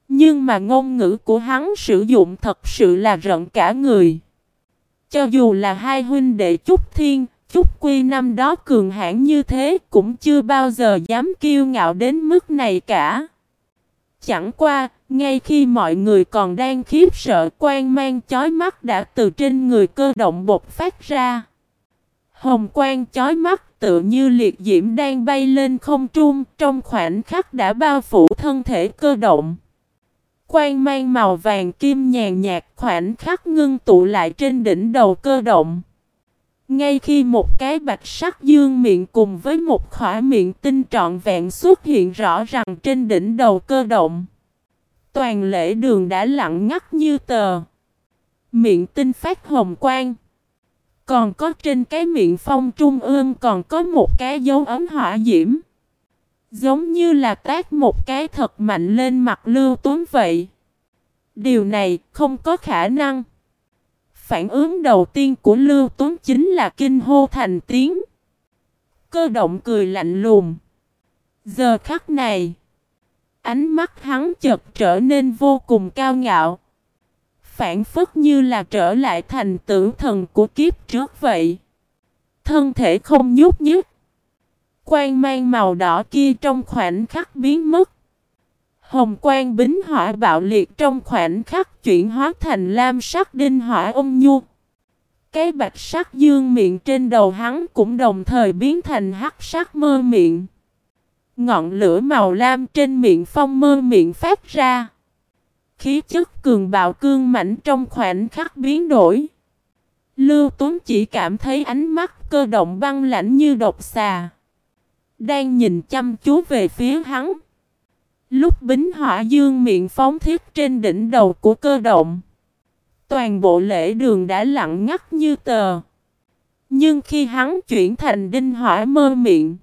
Nhưng mà ngôn ngữ của hắn sử dụng thật sự là rợn cả người. Cho dù là hai huynh đệ Trúc Thiên, Trúc Quy năm đó cường hãn như thế cũng chưa bao giờ dám kiêu ngạo đến mức này cả. Chẳng qua, ngay khi mọi người còn đang khiếp sợ quan mang chói mắt đã từ trên người cơ động bột phát ra. Hồng quang chói mắt tự như liệt diễm đang bay lên không trung, trong khoảnh khắc đã bao phủ thân thể cơ động. Quang mang màu vàng kim nhàn nhạt, khoảnh khắc ngưng tụ lại trên đỉnh đầu cơ động. Ngay khi một cái bạch sắc dương miệng cùng với một khỏa miệng tinh trọn vẹn xuất hiện rõ ràng trên đỉnh đầu cơ động. Toàn lễ đường đã lặng ngắt như tờ. Miệng tinh phát hồng quang. Còn có trên cái miệng phong trung ương còn có một cái dấu ấm hỏa diễm. Giống như là tác một cái thật mạnh lên mặt Lưu Tuấn vậy. Điều này không có khả năng. Phản ứng đầu tiên của Lưu Tuấn chính là kinh hô thành tiếng. Cơ động cười lạnh lùng. Giờ khắc này, ánh mắt hắn chợt trở nên vô cùng cao ngạo. Phản phất như là trở lại thành tử thần của kiếp trước vậy. Thân thể không nhúc nhích. Quang mang màu đỏ kia trong khoảnh khắc biến mất. Hồng quang bính hỏa bạo liệt trong khoảnh khắc chuyển hóa thành lam sắc đinh hỏa ôm nhu. Cái bạch sắc dương miệng trên đầu hắn cũng đồng thời biến thành hắc sắc mơ miệng. Ngọn lửa màu lam trên miệng phong mơ miệng phát ra. Khí chất cường bạo cương mảnh trong khoảnh khắc biến đổi. Lưu Tuấn chỉ cảm thấy ánh mắt cơ động băng lãnh như độc xà. Đang nhìn chăm chú về phía hắn. Lúc bính hỏa dương miệng phóng thiết trên đỉnh đầu của cơ động. Toàn bộ lễ đường đã lặng ngắt như tờ. Nhưng khi hắn chuyển thành đinh hỏa mơ miệng.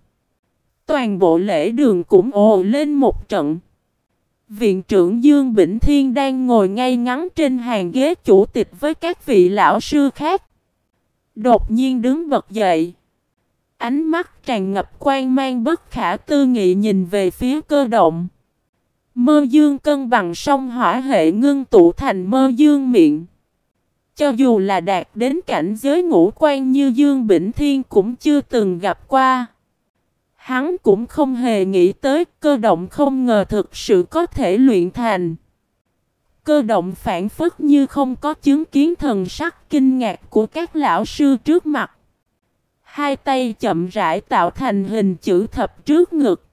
Toàn bộ lễ đường cũng ồ lên một trận. Viện trưởng Dương Bỉnh Thiên đang ngồi ngay ngắn trên hàng ghế chủ tịch với các vị lão sư khác. Đột nhiên đứng bật dậy. Ánh mắt tràn ngập quan mang bất khả tư nghị nhìn về phía cơ động. Mơ dương cân bằng song hỏa hệ ngưng tụ thành mơ dương miệng. Cho dù là đạt đến cảnh giới ngũ quan như Dương Bỉnh Thiên cũng chưa từng gặp qua. Hắn cũng không hề nghĩ tới cơ động không ngờ thực sự có thể luyện thành. Cơ động phản phất như không có chứng kiến thần sắc kinh ngạc của các lão sư trước mặt. Hai tay chậm rãi tạo thành hình chữ thập trước ngực.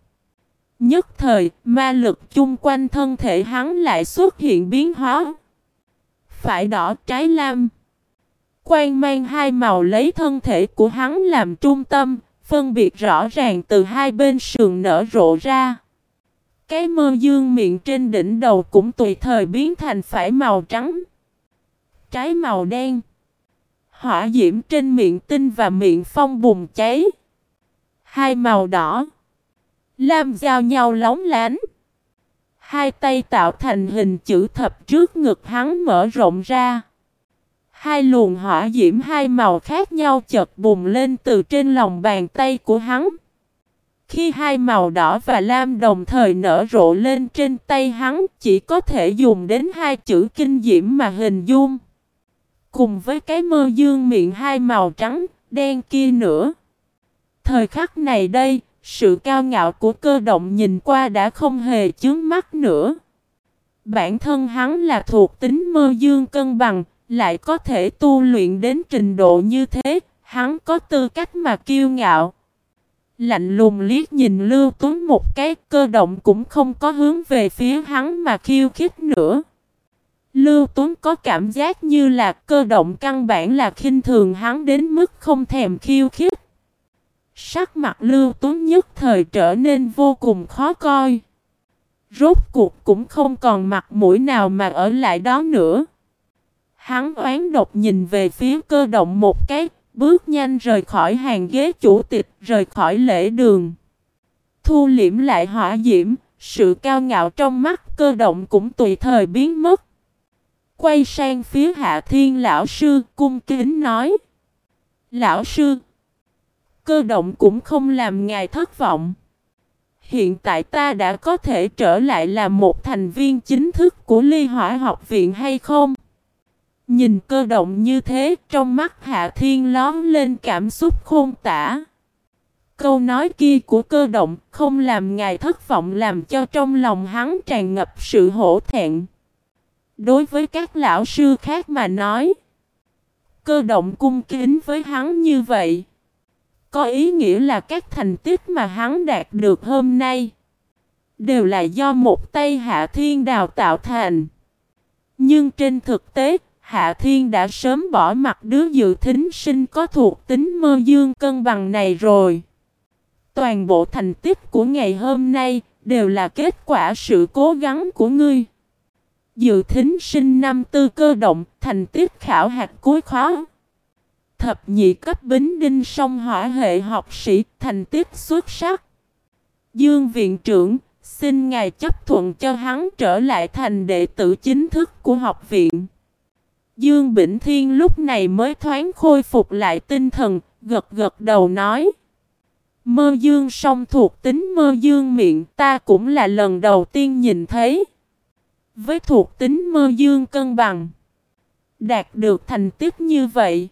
Nhất thời, ma lực chung quanh thân thể hắn lại xuất hiện biến hóa. Phải đỏ trái lam. Quang mang hai màu lấy thân thể của hắn làm trung tâm, phân biệt rõ ràng từ hai bên sườn nở rộ ra. Cái mơ dương miệng trên đỉnh đầu cũng tùy thời biến thành phải màu trắng. Trái màu đen. Hỏa diễm trên miệng tinh và miệng phong bùng cháy. Hai màu đỏ. Lam giao nhau lóng lánh. Hai tay tạo thành hình chữ thập trước ngực hắn mở rộng ra. Hai luồng hỏa diễm hai màu khác nhau chợt bùng lên từ trên lòng bàn tay của hắn. Khi hai màu đỏ và lam đồng thời nở rộ lên trên tay hắn, chỉ có thể dùng đến hai chữ kinh diễm mà hình dung. Cùng với cái mơ dương miệng hai màu trắng, đen kia nữa. Thời khắc này đây, sự cao ngạo của cơ động nhìn qua đã không hề chướng mắt nữa. Bản thân hắn là thuộc tính mơ dương cân bằng, lại có thể tu luyện đến trình độ như thế, hắn có tư cách mà kiêu ngạo. Lạnh lùng liếc nhìn Lưu Tuấn một cái cơ động cũng không có hướng về phía hắn mà khiêu khích nữa. Lưu Tuấn có cảm giác như là cơ động căn bản là khinh thường hắn đến mức không thèm khiêu khích. Sắc mặt Lưu Tuấn nhất thời trở nên vô cùng khó coi. Rốt cuộc cũng không còn mặt mũi nào mà ở lại đó nữa. Hắn oán độc nhìn về phía cơ động một cái, bước nhanh rời khỏi hàng ghế chủ tịch, rời khỏi lễ đường. Thu liễm lại hỏa diễm, sự cao ngạo trong mắt cơ động cũng tùy thời biến mất. Quay sang phía hạ thiên lão sư, cung kính nói. Lão sư, cơ động cũng không làm ngài thất vọng. Hiện tại ta đã có thể trở lại là một thành viên chính thức của ly hỏa học viện hay không? Nhìn cơ động như thế, trong mắt Hạ Thiên lón lên cảm xúc khôn tả. Câu nói kia của cơ động không làm ngài thất vọng làm cho trong lòng hắn tràn ngập sự hổ thẹn. Đối với các lão sư khác mà nói, cơ động cung kính với hắn như vậy. Có ý nghĩa là các thành tích mà hắn đạt được hôm nay đều là do một tay Hạ Thiên đào tạo thành. Nhưng trên thực tế, Hạ Thiên đã sớm bỏ mặt đứa dự thính sinh có thuộc tính mơ dương cân bằng này rồi. Toàn bộ thành tích của ngày hôm nay đều là kết quả sự cố gắng của ngươi. Dự thính sinh năm tư cơ động, thành tích khảo hạt cuối khó. Thập nhị cấp bính đinh song hỏa hệ học sĩ, thành tích xuất sắc. Dương viện trưởng, xin ngài chấp thuận cho hắn trở lại thành đệ tử chính thức của học viện. Dương Bỉnh Thiên lúc này mới thoáng khôi phục lại tinh thần, gật gật đầu nói. Mơ dương song thuộc tính mơ dương miệng ta cũng là lần đầu tiên nhìn thấy. Với thuộc tính mơ dương cân bằng, đạt được thành tích như vậy.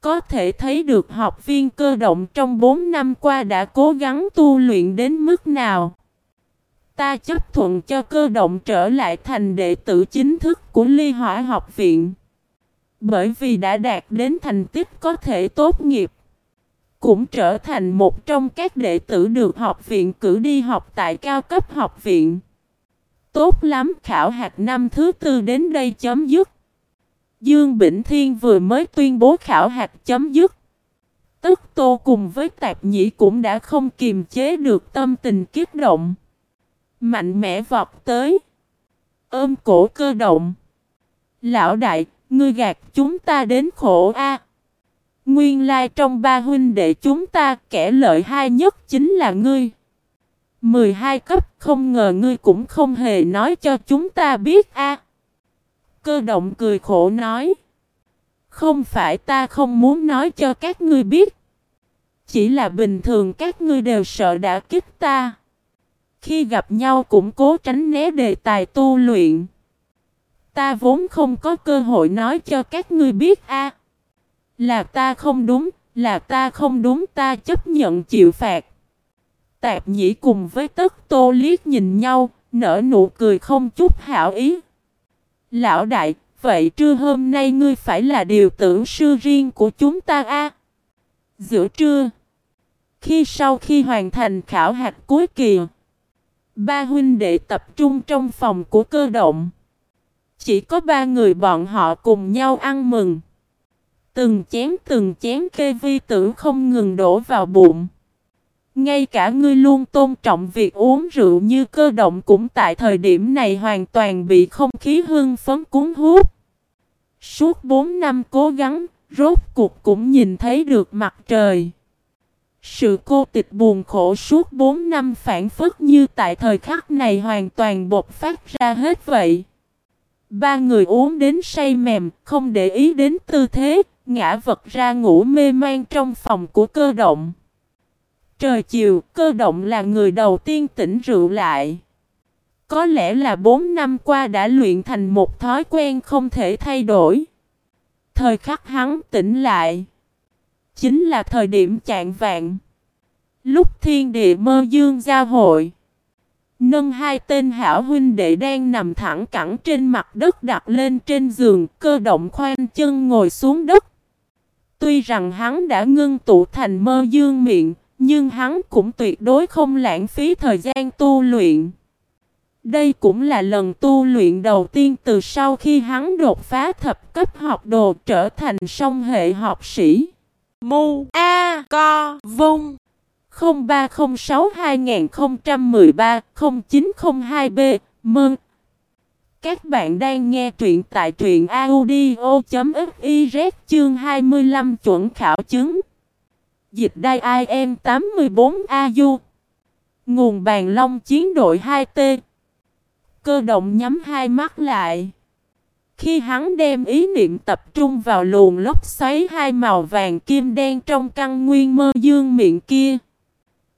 Có thể thấy được học viên cơ động trong 4 năm qua đã cố gắng tu luyện đến mức nào. Ta chấp thuận cho cơ động trở lại thành đệ tử chính thức của ly hỏa học viện. Bởi vì đã đạt đến thành tích có thể tốt nghiệp. Cũng trở thành một trong các đệ tử được học viện cử đi học tại cao cấp học viện. Tốt lắm, khảo hạt năm thứ tư đến đây chấm dứt. Dương Bỉnh Thiên vừa mới tuyên bố khảo hạt chấm dứt. Tức tô cùng với tạp nhĩ cũng đã không kiềm chế được tâm tình kiếp động. Mạnh mẽ vọt tới. Ôm cổ cơ động. Lão đại, ngươi gạt chúng ta đến khổ a. Nguyên lai trong ba huynh đệ chúng ta kẻ lợi hai nhất chính là ngươi. 12 cấp không ngờ ngươi cũng không hề nói cho chúng ta biết a. Cơ động cười khổ nói. Không phải ta không muốn nói cho các ngươi biết. Chỉ là bình thường các ngươi đều sợ đã kích ta. Khi gặp nhau cũng cố tránh né đề tài tu luyện. Ta vốn không có cơ hội nói cho các ngươi biết a Là ta không đúng, là ta không đúng ta chấp nhận chịu phạt. Tạp nhĩ cùng với tất tô liếc nhìn nhau, nở nụ cười không chút hảo ý. Lão đại, vậy trưa hôm nay ngươi phải là điều tưởng sư riêng của chúng ta a Giữa trưa, khi sau khi hoàn thành khảo hạch cuối kỳ, ba huynh đệ tập trung trong phòng của cơ động. Chỉ có ba người bọn họ cùng nhau ăn mừng. Từng chén từng chén kê vi tử không ngừng đổ vào bụng. Ngay cả ngươi luôn tôn trọng việc uống rượu như cơ động cũng tại thời điểm này hoàn toàn bị không khí hương phấn cuốn hút. Suốt 4 năm cố gắng, rốt cuộc cũng nhìn thấy được mặt trời. Sự cô tịch buồn khổ suốt 4 năm phản phất như tại thời khắc này hoàn toàn bộc phát ra hết vậy. Ba người uống đến say mềm, không để ý đến tư thế, ngã vật ra ngủ mê man trong phòng của cơ động. Trời chiều, cơ động là người đầu tiên tỉnh rượu lại. Có lẽ là 4 năm qua đã luyện thành một thói quen không thể thay đổi. Thời khắc hắn tỉnh lại. Chính là thời điểm chạng vạn. Lúc thiên địa mơ dương giao hội. Nâng hai tên hảo huynh đệ đang nằm thẳng cẳng trên mặt đất đặt lên trên giường, cơ động khoanh chân ngồi xuống đất. Tuy rằng hắn đã ngưng tụ thành mơ dương miệng, nhưng hắn cũng tuyệt đối không lãng phí thời gian tu luyện. Đây cũng là lần tu luyện đầu tiên từ sau khi hắn đột phá thập cấp học đồ trở thành song hệ học sĩ. Mu A Co Vung 0306-2013-0902B Mừng! Các bạn đang nghe truyện tại truyện audio.fiz chương 25 chuẩn khảo chứng. Dịch đai IM 84AU Nguồn bàn long chiến đội 2T Cơ động nhắm hai mắt lại. Khi hắn đem ý niệm tập trung vào luồng lốc xoáy hai màu vàng kim đen trong căn nguyên mơ dương miệng kia.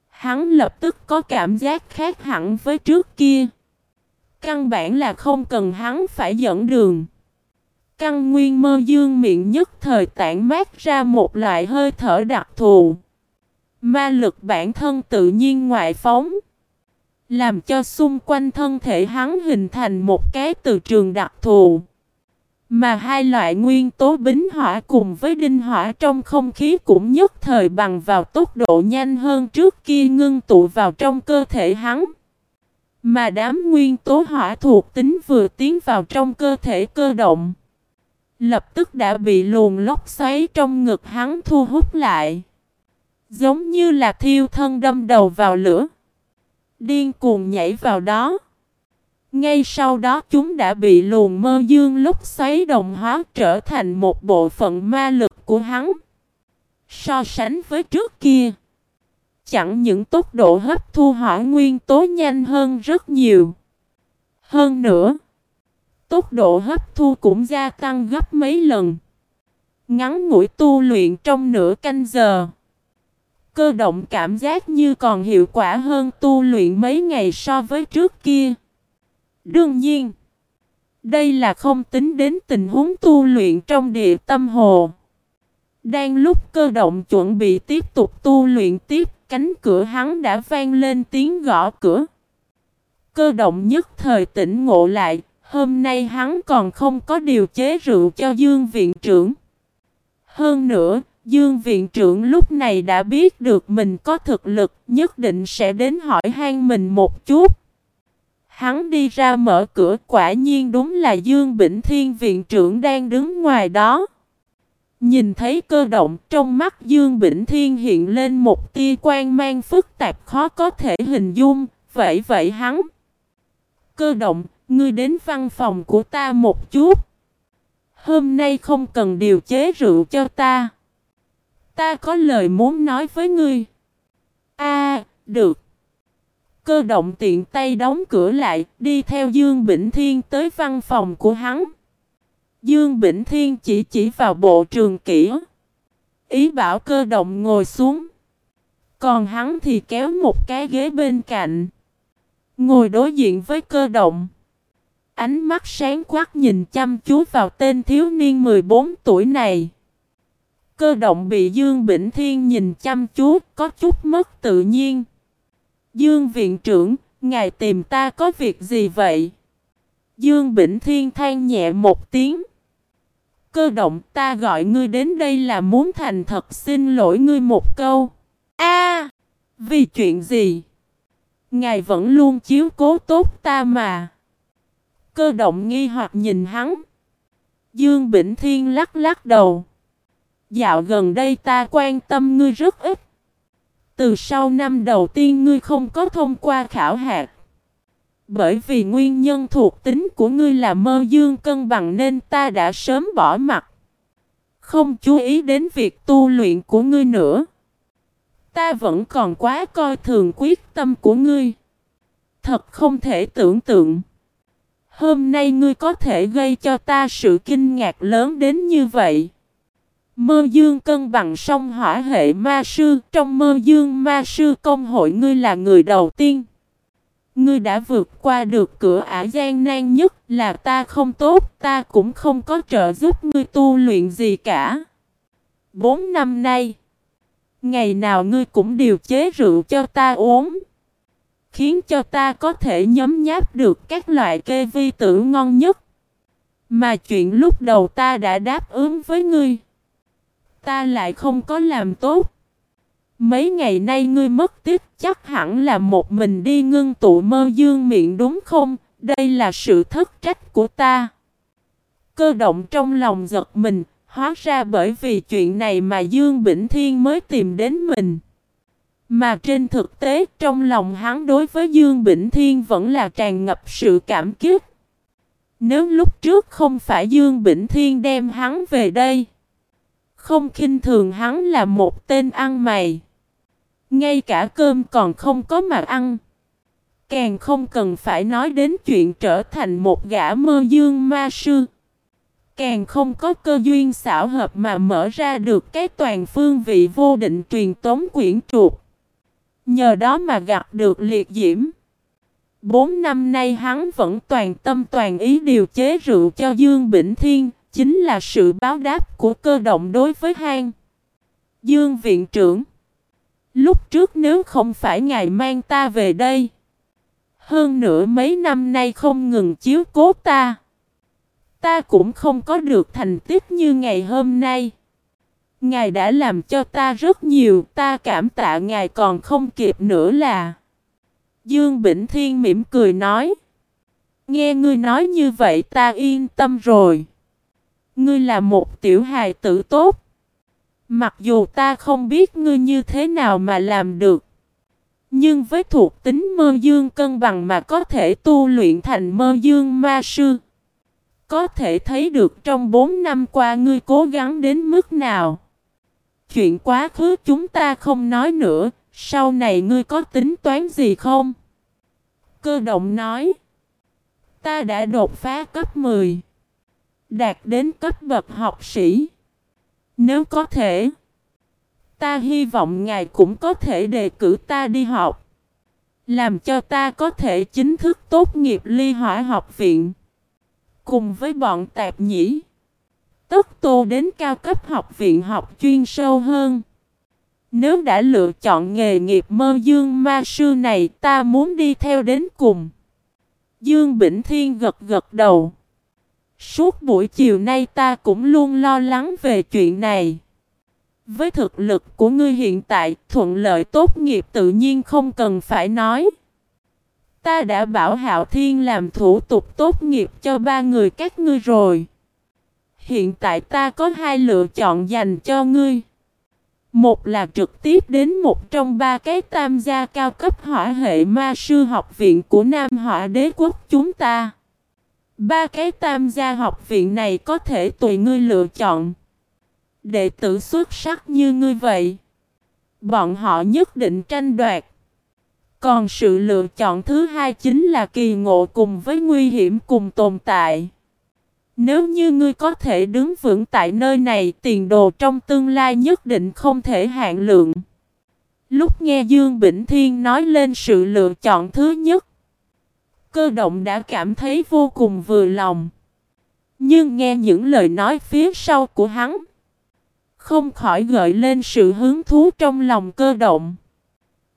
Hắn lập tức có cảm giác khác hẳn với trước kia. Căn bản là không cần hắn phải dẫn đường. Căn nguyên mơ dương miệng nhất thời tản mát ra một loại hơi thở đặc thù. Ma lực bản thân tự nhiên ngoại phóng. Làm cho xung quanh thân thể hắn hình thành một cái từ trường đặc thù. Mà hai loại nguyên tố bính hỏa cùng với đinh hỏa trong không khí cũng nhất thời bằng vào tốc độ nhanh hơn trước kia ngưng tụ vào trong cơ thể hắn. Mà đám nguyên tố hỏa thuộc tính vừa tiến vào trong cơ thể cơ động. Lập tức đã bị luồng lốc xoáy trong ngực hắn thu hút lại. Giống như là thiêu thân đâm đầu vào lửa. Điên cuồng nhảy vào đó. Ngay sau đó chúng đã bị luồng mơ dương lúc xoáy đồng hóa trở thành một bộ phận ma lực của hắn. So sánh với trước kia, chẳng những tốc độ hấp thu hỏa nguyên tố nhanh hơn rất nhiều. Hơn nữa, tốc độ hấp thu cũng gia tăng gấp mấy lần. Ngắn ngủi tu luyện trong nửa canh giờ. Cơ động cảm giác như còn hiệu quả hơn tu luyện mấy ngày so với trước kia. Đương nhiên, đây là không tính đến tình huống tu luyện trong địa tâm hồ. Đang lúc cơ động chuẩn bị tiếp tục tu luyện tiếp, cánh cửa hắn đã vang lên tiếng gõ cửa. Cơ động nhất thời tỉnh ngộ lại, hôm nay hắn còn không có điều chế rượu cho Dương Viện trưởng. Hơn nữa, Dương Viện trưởng lúc này đã biết được mình có thực lực, nhất định sẽ đến hỏi han mình một chút. Hắn đi ra mở cửa quả nhiên đúng là Dương Bỉnh Thiên viện trưởng đang đứng ngoài đó. Nhìn thấy cơ động trong mắt Dương Bỉnh Thiên hiện lên một tia quan mang phức tạp khó có thể hình dung, vậy vậy hắn. Cơ động, ngươi đến văn phòng của ta một chút. Hôm nay không cần điều chế rượu cho ta. Ta có lời muốn nói với ngươi. A, được. Cơ động tiện tay đóng cửa lại, đi theo Dương Bỉnh Thiên tới văn phòng của hắn. Dương Bỉnh Thiên chỉ chỉ vào bộ trường kỹ. Ý bảo cơ động ngồi xuống. Còn hắn thì kéo một cái ghế bên cạnh. Ngồi đối diện với cơ động. Ánh mắt sáng quắc nhìn chăm chú vào tên thiếu niên 14 tuổi này. Cơ động bị Dương Bỉnh Thiên nhìn chăm chú, có chút mất tự nhiên. Dương viện trưởng, ngài tìm ta có việc gì vậy? Dương Bỉnh Thiên than nhẹ một tiếng. Cơ động ta gọi ngươi đến đây là muốn thành thật xin lỗi ngươi một câu. A, vì chuyện gì? Ngài vẫn luôn chiếu cố tốt ta mà. Cơ động nghi hoặc nhìn hắn. Dương Bỉnh Thiên lắc lắc đầu. Dạo gần đây ta quan tâm ngươi rất ít. Từ sau năm đầu tiên ngươi không có thông qua khảo hạt. Bởi vì nguyên nhân thuộc tính của ngươi là mơ dương cân bằng nên ta đã sớm bỏ mặt. Không chú ý đến việc tu luyện của ngươi nữa. Ta vẫn còn quá coi thường quyết tâm của ngươi. Thật không thể tưởng tượng. Hôm nay ngươi có thể gây cho ta sự kinh ngạc lớn đến như vậy. Mơ dương cân bằng song hỏa hệ ma sư. Trong mơ dương ma sư công hội ngươi là người đầu tiên. Ngươi đã vượt qua được cửa ả gian nan nhất là ta không tốt, ta cũng không có trợ giúp ngươi tu luyện gì cả. Bốn năm nay, ngày nào ngươi cũng điều chế rượu cho ta uống, khiến cho ta có thể nhấm nháp được các loại kê vi tử ngon nhất. Mà chuyện lúc đầu ta đã đáp ứng với ngươi, ta lại không có làm tốt. Mấy ngày nay ngươi mất tích chắc hẳn là một mình đi ngưng tụ mơ dương miệng đúng không? Đây là sự thất trách của ta. Cơ động trong lòng giật mình, hóa ra bởi vì chuyện này mà Dương Bỉnh Thiên mới tìm đến mình. Mà trên thực tế trong lòng hắn đối với Dương Bỉnh Thiên vẫn là tràn ngập sự cảm kích. Nếu lúc trước không phải Dương Bỉnh Thiên đem hắn về đây, không khinh thường hắn là một tên ăn mày. Ngay cả cơm còn không có mà ăn. Càng không cần phải nói đến chuyện trở thành một gã mơ dương ma sư. Càng không có cơ duyên xảo hợp mà mở ra được cái toàn phương vị vô định truyền tống quyển chuột. Nhờ đó mà gặp được liệt diễm. Bốn năm nay hắn vẫn toàn tâm toàn ý điều chế rượu cho Dương Bỉnh Thiên, chính là sự báo đáp của cơ động đối với hang. Dương Viện trưởng, Lúc trước nếu không phải ngài mang ta về đây, Hơn nữa mấy năm nay không ngừng chiếu cố ta Ta cũng không có được thành tích như ngày hôm nay. Ngài đã làm cho ta rất nhiều, Ta cảm tạ ngài còn không kịp nữa là. Dương Bỉnh Thiên mỉm cười nói, Nghe ngươi nói như vậy ta yên tâm rồi. Ngươi là một tiểu hài tử tốt Mặc dù ta không biết ngươi như thế nào mà làm được. Nhưng với thuộc tính mơ dương cân bằng mà có thể tu luyện thành mơ dương ma sư. Có thể thấy được trong 4 năm qua ngươi cố gắng đến mức nào. Chuyện quá khứ chúng ta không nói nữa, sau này ngươi có tính toán gì không? Cơ động nói. Ta đã đột phá cấp 10. Đạt đến cấp bậc học sĩ. Nếu có thể, ta hy vọng ngài cũng có thể đề cử ta đi học. Làm cho ta có thể chính thức tốt nghiệp ly hỏa học viện. Cùng với bọn tạp nhĩ. Tất tô đến cao cấp học viện học chuyên sâu hơn. Nếu đã lựa chọn nghề nghiệp mơ dương ma sư này ta muốn đi theo đến cùng. Dương Bỉnh Thiên gật gật đầu. Suốt buổi chiều nay ta cũng luôn lo lắng về chuyện này. Với thực lực của ngươi hiện tại, thuận lợi tốt nghiệp tự nhiên không cần phải nói. Ta đã bảo Hạo Thiên làm thủ tục tốt nghiệp cho ba người các ngươi rồi. Hiện tại ta có hai lựa chọn dành cho ngươi. Một là trực tiếp đến một trong ba cái tam gia cao cấp hỏa hệ ma sư học viện của Nam Hỏa Đế Quốc chúng ta. Ba cái tam gia học viện này có thể tùy ngươi lựa chọn. Đệ tử xuất sắc như ngươi vậy. Bọn họ nhất định tranh đoạt. Còn sự lựa chọn thứ hai chính là kỳ ngộ cùng với nguy hiểm cùng tồn tại. Nếu như ngươi có thể đứng vững tại nơi này, tiền đồ trong tương lai nhất định không thể hạn lượng. Lúc nghe Dương Bỉnh Thiên nói lên sự lựa chọn thứ nhất, cơ động đã cảm thấy vô cùng vừa lòng. Nhưng nghe những lời nói phía sau của hắn, không khỏi gợi lên sự hứng thú trong lòng cơ động.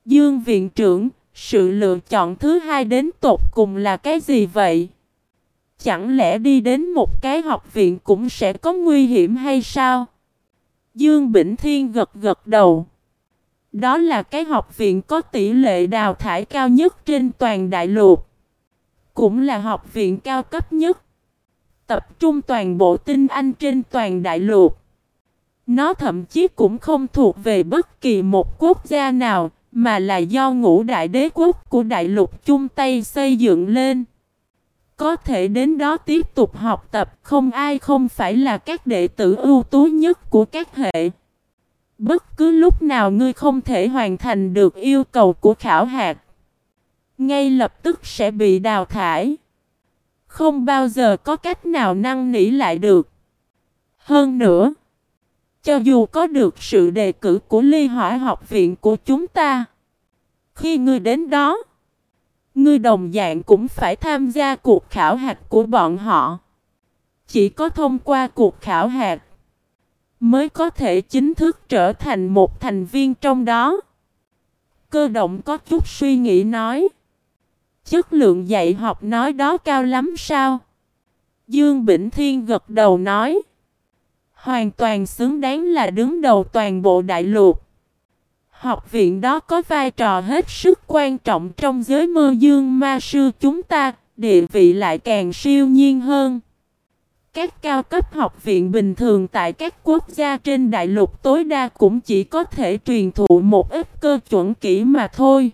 Dương viện trưởng, sự lựa chọn thứ hai đến tột cùng là cái gì vậy? Chẳng lẽ đi đến một cái học viện cũng sẽ có nguy hiểm hay sao? Dương Bỉnh Thiên gật gật đầu. Đó là cái học viện có tỷ lệ đào thải cao nhất trên toàn đại lục. Cũng là học viện cao cấp nhất. Tập trung toàn bộ tinh anh trên toàn đại lục. Nó thậm chí cũng không thuộc về bất kỳ một quốc gia nào, mà là do ngũ đại đế quốc của đại lục chung tay xây dựng lên. Có thể đến đó tiếp tục học tập không ai không phải là các đệ tử ưu tú nhất của các hệ. Bất cứ lúc nào ngươi không thể hoàn thành được yêu cầu của khảo hạt, ngay lập tức sẽ bị đào thải. Không bao giờ có cách nào năn nỉ lại được. Hơn nữa, cho dù có được sự đề cử của ly hỏa học viện của chúng ta, khi ngươi đến đó, ngươi đồng dạng cũng phải tham gia cuộc khảo hạch của bọn họ. Chỉ có thông qua cuộc khảo hạch mới có thể chính thức trở thành một thành viên trong đó. Cơ động có chút suy nghĩ nói. Chất lượng dạy học nói đó cao lắm sao? Dương Bỉnh Thiên gật đầu nói. Hoàn toàn xứng đáng là đứng đầu toàn bộ đại lục. Học viện đó có vai trò hết sức quan trọng trong giới mơ dương ma sư chúng ta, địa vị lại càng siêu nhiên hơn. Các cao cấp học viện bình thường tại các quốc gia trên đại lục tối đa cũng chỉ có thể truyền thụ một ít cơ chuẩn kỹ mà thôi.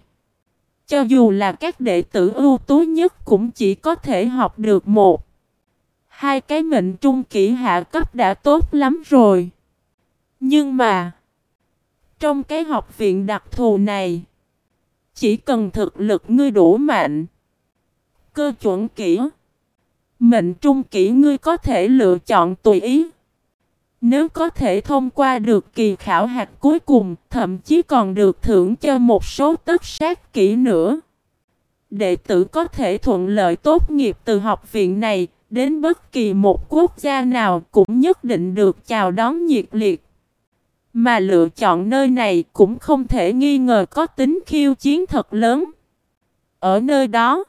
Cho dù là các đệ tử ưu tú nhất cũng chỉ có thể học được một. Hai cái mệnh trung kỹ hạ cấp đã tốt lắm rồi. Nhưng mà, trong cái học viện đặc thù này, chỉ cần thực lực ngươi đủ mạnh, cơ chuẩn kỹ, mệnh trung kỹ ngươi có thể lựa chọn tùy ý. Nếu có thể thông qua được kỳ khảo hạt cuối cùng, thậm chí còn được thưởng cho một số tất sát kỹ nữa. Đệ tử có thể thuận lợi tốt nghiệp từ học viện này, đến bất kỳ một quốc gia nào cũng nhất định được chào đón nhiệt liệt. Mà lựa chọn nơi này cũng không thể nghi ngờ có tính khiêu chiến thật lớn. Ở nơi đó,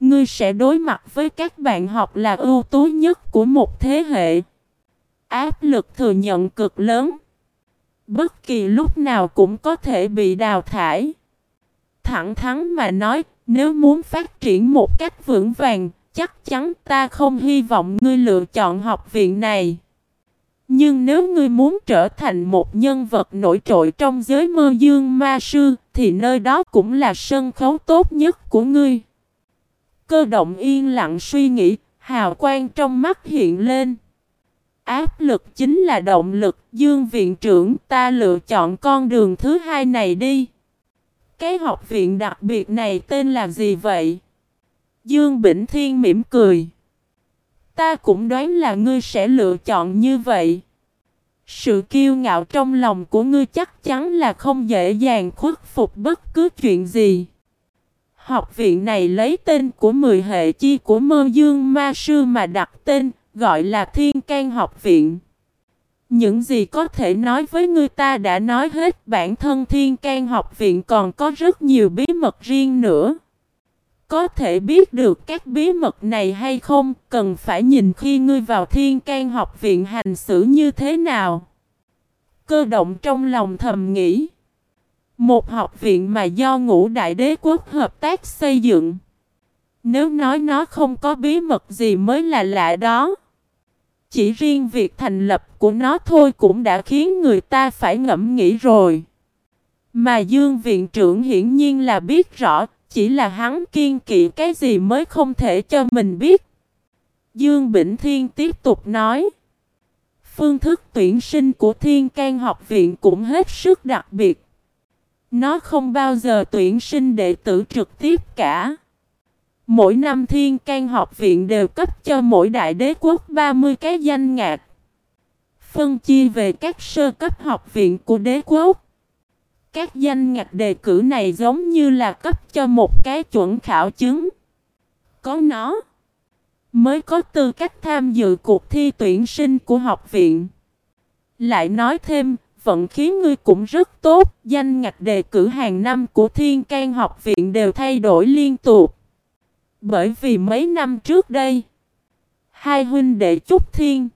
ngươi sẽ đối mặt với các bạn học là ưu tú nhất của một thế hệ. Áp lực thừa nhận cực lớn. Bất kỳ lúc nào cũng có thể bị đào thải. Thẳng thắn mà nói, nếu muốn phát triển một cách vững vàng, chắc chắn ta không hy vọng ngươi lựa chọn học viện này. Nhưng nếu ngươi muốn trở thành một nhân vật nổi trội trong giới mơ dương ma sư, thì nơi đó cũng là sân khấu tốt nhất của ngươi. Cơ động yên lặng suy nghĩ, hào quang trong mắt hiện lên. Áp lực chính là động lực, dương viện trưởng ta lựa chọn con đường thứ hai này đi. Cái học viện đặc biệt này tên là gì vậy? Dương Bỉnh Thiên mỉm cười. Ta cũng đoán là ngươi sẽ lựa chọn như vậy. Sự kiêu ngạo trong lòng của ngươi chắc chắn là không dễ dàng khuất phục bất cứ chuyện gì. Học viện này lấy tên của 10 hệ chi của mơ dương ma sư mà đặt tên, gọi là Thiên can học viện. Những gì có thể nói với người ta đã nói hết bản thân Thiên can học viện còn có rất nhiều bí mật riêng nữa. Có thể biết được các bí mật này hay không, cần phải nhìn khi ngươi vào thiên can học viện hành xử như thế nào. Cơ động trong lòng thầm nghĩ. Một học viện mà do ngũ đại đế quốc hợp tác xây dựng. Nếu nói nó không có bí mật gì mới là lạ đó. Chỉ riêng việc thành lập của nó thôi cũng đã khiến người ta phải ngẫm nghĩ rồi. Mà Dương viện trưởng hiển nhiên là biết rõ, chỉ là hắn kiên kỵ cái gì mới không thể cho mình biết. Dương Bỉnh Thiên tiếp tục nói. Phương thức tuyển sinh của Thiên can học viện cũng hết sức đặc biệt. Nó không bao giờ tuyển sinh đệ tử trực tiếp cả. Mỗi năm Thiên can học viện đều cấp cho mỗi đại đế quốc 30 cái danh ngạc. Phân chia về các sơ cấp học viện của đế quốc. Các danh ngạch đề cử này giống như là cấp cho một cái chuẩn khảo chứng. Có nó, mới có tư cách tham dự cuộc thi tuyển sinh của học viện. Lại nói thêm, vận khí ngươi cũng rất tốt, danh ngạch đề cử hàng năm của Thiên can học viện đều thay đổi liên tục. Bởi vì mấy năm trước đây, hai huynh đệ Trúc Thiên,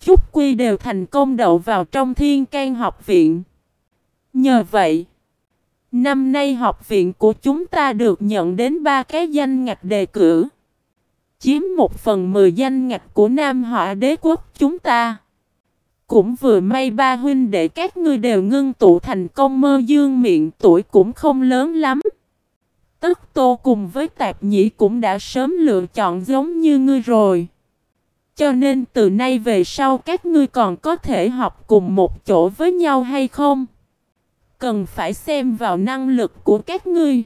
Trúc Quy đều thành công đậu vào trong Thiên can học viện. Nhờ vậy, năm nay học viện của chúng ta được nhận đến ba cái danh ngạch đề cử, chiếm một phần mười danh ngạch của Nam Họa đế quốc chúng ta. Cũng vừa may ba huynh đệ các ngươi đều ngưng tụ thành công mơ dương miệng tuổi cũng không lớn lắm. Tất tô cùng với tạp nhĩ cũng đã sớm lựa chọn giống như ngươi rồi. Cho nên từ nay về sau các ngươi còn có thể học cùng một chỗ với nhau hay không? Cần phải xem vào năng lực của các ngươi.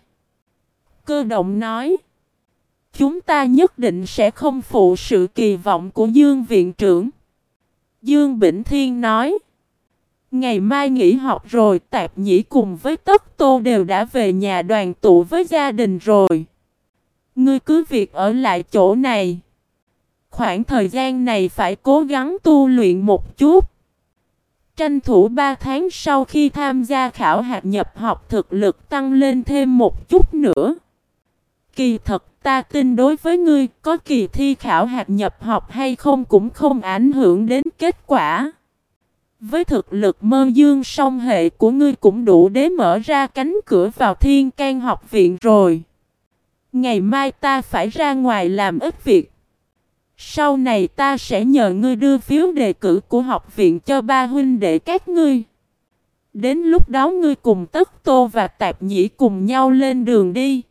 Cơ động nói. Chúng ta nhất định sẽ không phụ sự kỳ vọng của Dương Viện trưởng. Dương Bỉnh Thiên nói. Ngày mai nghỉ học rồi, tạp nhĩ cùng với tất tô đều đã về nhà đoàn tụ với gia đình rồi. Ngươi cứ việc ở lại chỗ này. Khoảng thời gian này phải cố gắng tu luyện một chút. Tranh thủ 3 tháng sau khi tham gia khảo hạt nhập học thực lực tăng lên thêm một chút nữa. Kỳ thật, ta tin đối với ngươi, có kỳ thi khảo hạt nhập học hay không cũng không ảnh hưởng đến kết quả. Với thực lực mơ dương song hệ của ngươi cũng đủ để mở ra cánh cửa vào thiên can học viện rồi. Ngày mai ta phải ra ngoài làm ít việc. Sau này ta sẽ nhờ ngươi đưa phiếu đề cử của học viện cho ba huynh đệ các ngươi. Đến lúc đó ngươi cùng Tất Tô và Tạp Nhĩ cùng nhau lên đường đi.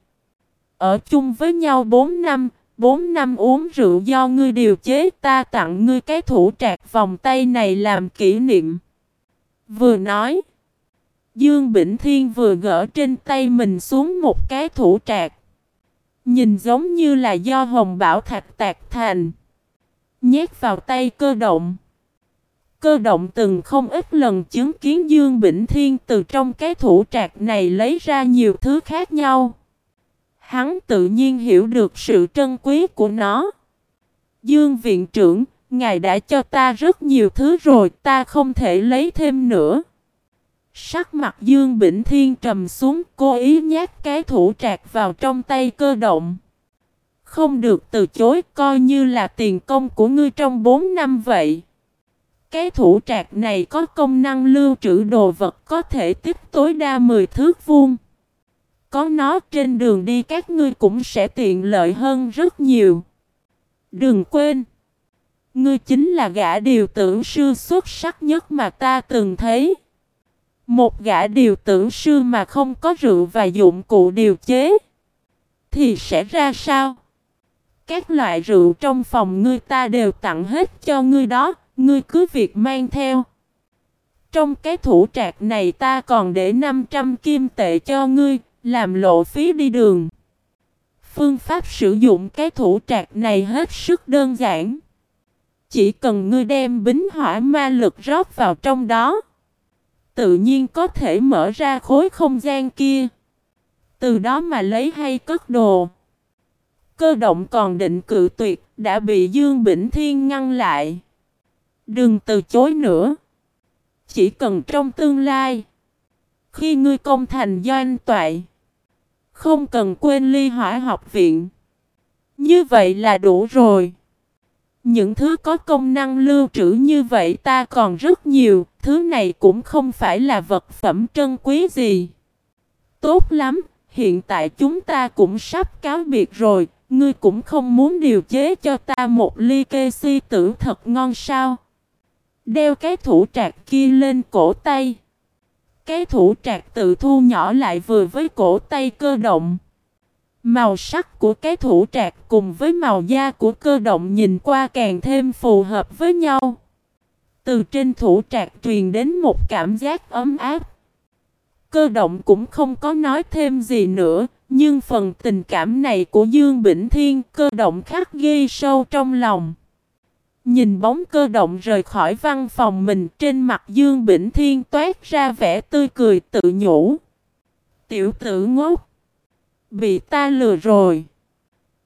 Ở chung với nhau 4 năm, bốn năm uống rượu do ngươi điều chế ta tặng ngươi cái thủ trạc vòng tay này làm kỷ niệm. Vừa nói, Dương Bỉnh Thiên vừa gỡ trên tay mình xuống một cái thủ trạc. Nhìn giống như là do hồng bảo thạch tạc thành. Nhét vào tay cơ động. Cơ động từng không ít lần chứng kiến Dương Bỉnh Thiên từ trong cái thủ trạc này lấy ra nhiều thứ khác nhau. Hắn tự nhiên hiểu được sự trân quý của nó. Dương viện trưởng, ngài đã cho ta rất nhiều thứ rồi, ta không thể lấy thêm nữa. Sắc mặt Dương Bỉnh Thiên trầm xuống, cố ý nhát cái thủ trạc vào trong tay cơ động. Không được từ chối, coi như là tiền công của ngươi trong 4 năm vậy. Cái thủ trạc này có công năng lưu trữ đồ vật có thể tích tối đa 10 thước vuông. Có nó trên đường đi các ngươi cũng sẽ tiện lợi hơn rất nhiều. Đừng quên. Ngươi chính là gã điều tử sư xuất sắc nhất mà ta từng thấy. Một gã điều tử sư mà không có rượu và dụng cụ điều chế. Thì sẽ ra sao? Các loại rượu trong phòng ngươi ta đều tặng hết cho ngươi đó. Ngươi cứ việc mang theo. Trong cái thủ trạc này ta còn để 500 kim tệ cho ngươi. Làm lộ phí đi đường. Phương pháp sử dụng cái thủ trạc này hết sức đơn giản. Chỉ cần ngươi đem bính hỏa ma lực rót vào trong đó. Tự nhiên có thể mở ra khối không gian kia. Từ đó mà lấy hay cất đồ. Cơ động còn định cự tuyệt, đã bị Dương Bỉnh Thiên ngăn lại. Đừng từ chối nữa. Chỉ cần trong tương lai. Khi ngươi công thành doanh toại. Không cần quên ly hỏa học viện. Như vậy là đủ rồi. Những thứ có công năng lưu trữ như vậy ta còn rất nhiều, thứ này cũng không phải là vật phẩm trân quý gì. Tốt lắm, hiện tại chúng ta cũng sắp cáo biệt rồi, ngươi cũng không muốn điều chế cho ta một ly kê si tử thật ngon sao. Đeo cái thủ trạc kia lên cổ tay. Cái thủ trạc tự thu nhỏ lại vừa với cổ tay cơ động. Màu sắc của cái thủ trạc cùng với màu da của cơ động nhìn qua càng thêm phù hợp với nhau. Từ trên thủ trạc truyền đến một cảm giác ấm áp. Cơ động cũng không có nói thêm gì nữa, nhưng phần tình cảm này của Dương Bỉnh Thiên cơ động khắc ghi sâu trong lòng. Nhìn bóng cơ động rời khỏi văn phòng mình trên mặt Dương Bỉnh Thiên toát ra vẻ tươi cười tự nhủ. Tiểu tử ngốc. Bị ta lừa rồi.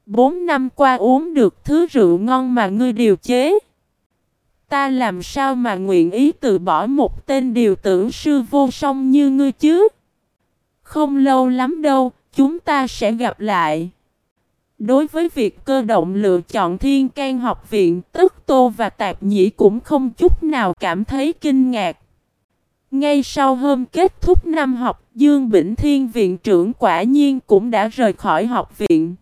Bốn năm qua uống được thứ rượu ngon mà ngươi điều chế. Ta làm sao mà nguyện ý từ bỏ một tên điều tử sư vô song như ngươi chứ? Không lâu lắm đâu, chúng ta sẽ gặp lại. Đối với việc cơ động lựa chọn thiên can học viện, tức tô và tạp nhĩ cũng không chút nào cảm thấy kinh ngạc. Ngay sau hôm kết thúc năm học, Dương Bỉnh Thiên viện trưởng quả nhiên cũng đã rời khỏi học viện.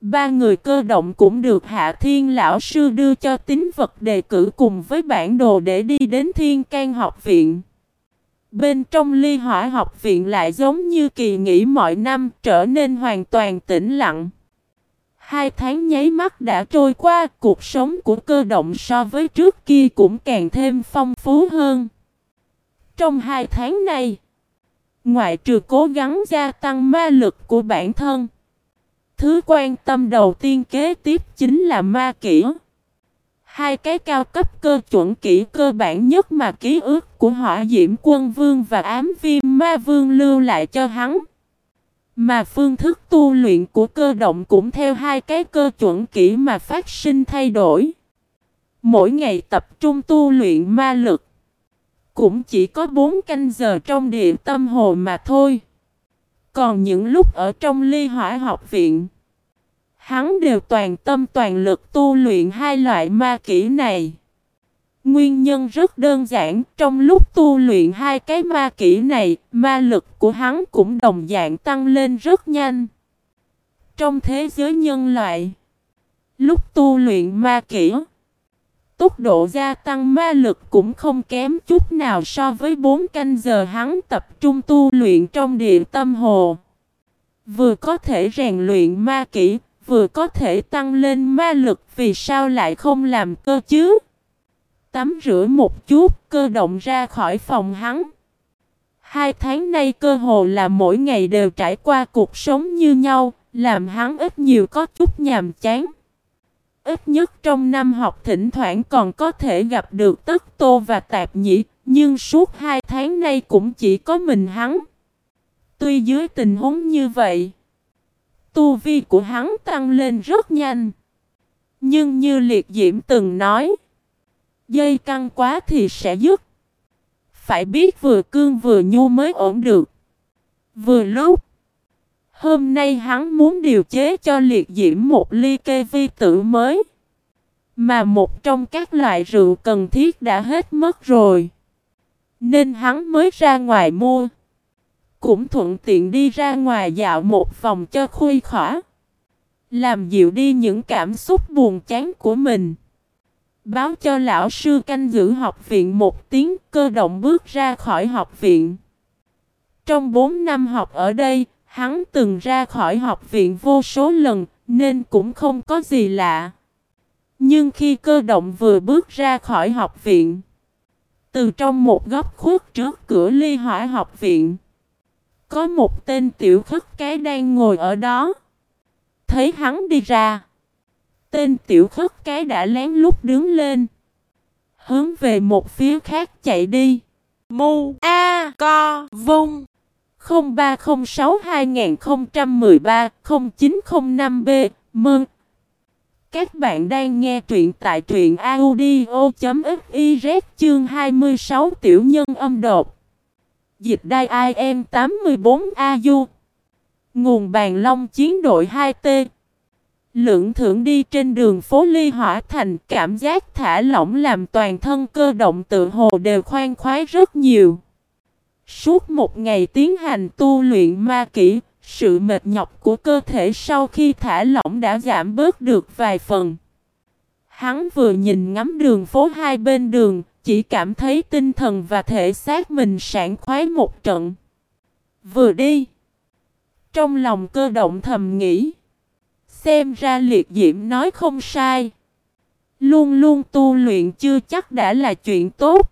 Ba người cơ động cũng được Hạ Thiên Lão Sư đưa cho tín vật đề cử cùng với bản đồ để đi đến Thiên can học viện. Bên trong ly hỏa học viện lại giống như kỳ nghỉ mọi năm trở nên hoàn toàn tĩnh lặng. Hai tháng nháy mắt đã trôi qua, cuộc sống của cơ động so với trước kia cũng càng thêm phong phú hơn. Trong hai tháng này, ngoại trừ cố gắng gia tăng ma lực của bản thân, thứ quan tâm đầu tiên kế tiếp chính là ma kỹ. Hai cái cao cấp cơ chuẩn kỹ cơ bản nhất mà ký ức của hỏa diễm quân vương và ám viêm ma vương lưu lại cho hắn. Mà phương thức tu luyện của cơ động cũng theo hai cái cơ chuẩn kỹ mà phát sinh thay đổi. Mỗi ngày tập trung tu luyện ma lực. Cũng chỉ có 4 canh giờ trong địa tâm hồ mà thôi. Còn những lúc ở trong ly hỏa học viện. Hắn đều toàn tâm toàn lực tu luyện hai loại ma kỹ này. Nguyên nhân rất đơn giản, trong lúc tu luyện hai cái ma kỹ này, ma lực của hắn cũng đồng dạng tăng lên rất nhanh. Trong thế giới nhân loại, lúc tu luyện ma kỹ, tốc độ gia tăng ma lực cũng không kém chút nào so với 4 canh giờ hắn tập trung tu luyện trong địa tâm hồ. Vừa có thể rèn luyện ma kỹ, vừa có thể tăng lên ma lực vì sao lại không làm cơ chứ? Tắm rửa một chút, cơ động ra khỏi phòng hắn. Hai tháng nay cơ hồ là mỗi ngày đều trải qua cuộc sống như nhau, làm hắn ít nhiều có chút nhàm chán. Ít nhất trong năm học thỉnh thoảng còn có thể gặp được tất tô và tạp nhĩ, nhưng suốt hai tháng nay cũng chỉ có mình hắn. Tuy dưới tình huống như vậy, tu vi của hắn tăng lên rất nhanh. Nhưng như liệt diễm từng nói, Dây căng quá thì sẽ dứt. Phải biết vừa cương vừa nhu mới ổn được. Vừa lúc. Hôm nay hắn muốn điều chế cho liệt diễm một ly kê vi tử mới. Mà một trong các loại rượu cần thiết đã hết mất rồi. Nên hắn mới ra ngoài mua. Cũng thuận tiện đi ra ngoài dạo một vòng cho khuây khỏa. Làm dịu đi những cảm xúc buồn chán của mình. Báo cho lão sư canh giữ học viện một tiếng cơ động bước ra khỏi học viện. Trong 4 năm học ở đây, hắn từng ra khỏi học viện vô số lần, nên cũng không có gì lạ. Nhưng khi cơ động vừa bước ra khỏi học viện, từ trong một góc khuất trước cửa ly hỏa học viện, có một tên tiểu khất cái đang ngồi ở đó. Thấy hắn đi ra. Tên tiểu khất cái đã lén lút đứng lên. Hướng về một phía khác chạy đi. Mu A Co Vung 0306 2013 0905 B Mừng! Các bạn đang nghe truyện tại truyện audio.fiz chương 26 tiểu nhân âm đột. Dịch đai IM 84 AU Nguồn bàn long chiến đội 2T Lượng thưởng đi trên đường phố Ly Hỏa Thành cảm giác thả lỏng làm toàn thân cơ động tự hồ đều khoan khoái rất nhiều. Suốt một ngày tiến hành tu luyện ma kỹ, sự mệt nhọc của cơ thể sau khi thả lỏng đã giảm bớt được vài phần. Hắn vừa nhìn ngắm đường phố hai bên đường, chỉ cảm thấy tinh thần và thể xác mình sảng khoái một trận. Vừa đi, trong lòng cơ động thầm nghĩ. Xem ra liệt diễm nói không sai. Luôn luôn tu luyện chưa chắc đã là chuyện tốt.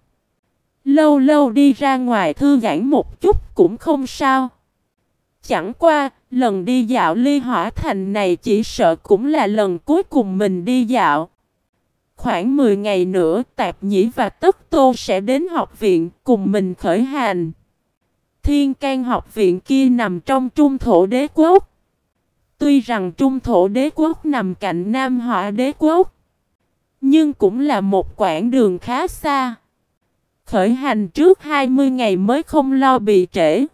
Lâu lâu đi ra ngoài thư giãn một chút cũng không sao. Chẳng qua, lần đi dạo ly hỏa thành này chỉ sợ cũng là lần cuối cùng mình đi dạo. khoảng 10 ngày nữa Tạp Nhĩ và Tất Tô sẽ đến học viện cùng mình khởi hành. Thiên can học viện kia nằm trong trung thổ đế quốc. Tuy rằng trung thổ đế quốc nằm cạnh Nam Hỏa đế quốc. Nhưng cũng là một quãng đường khá xa. Khởi hành trước 20 ngày mới không lo bị trễ.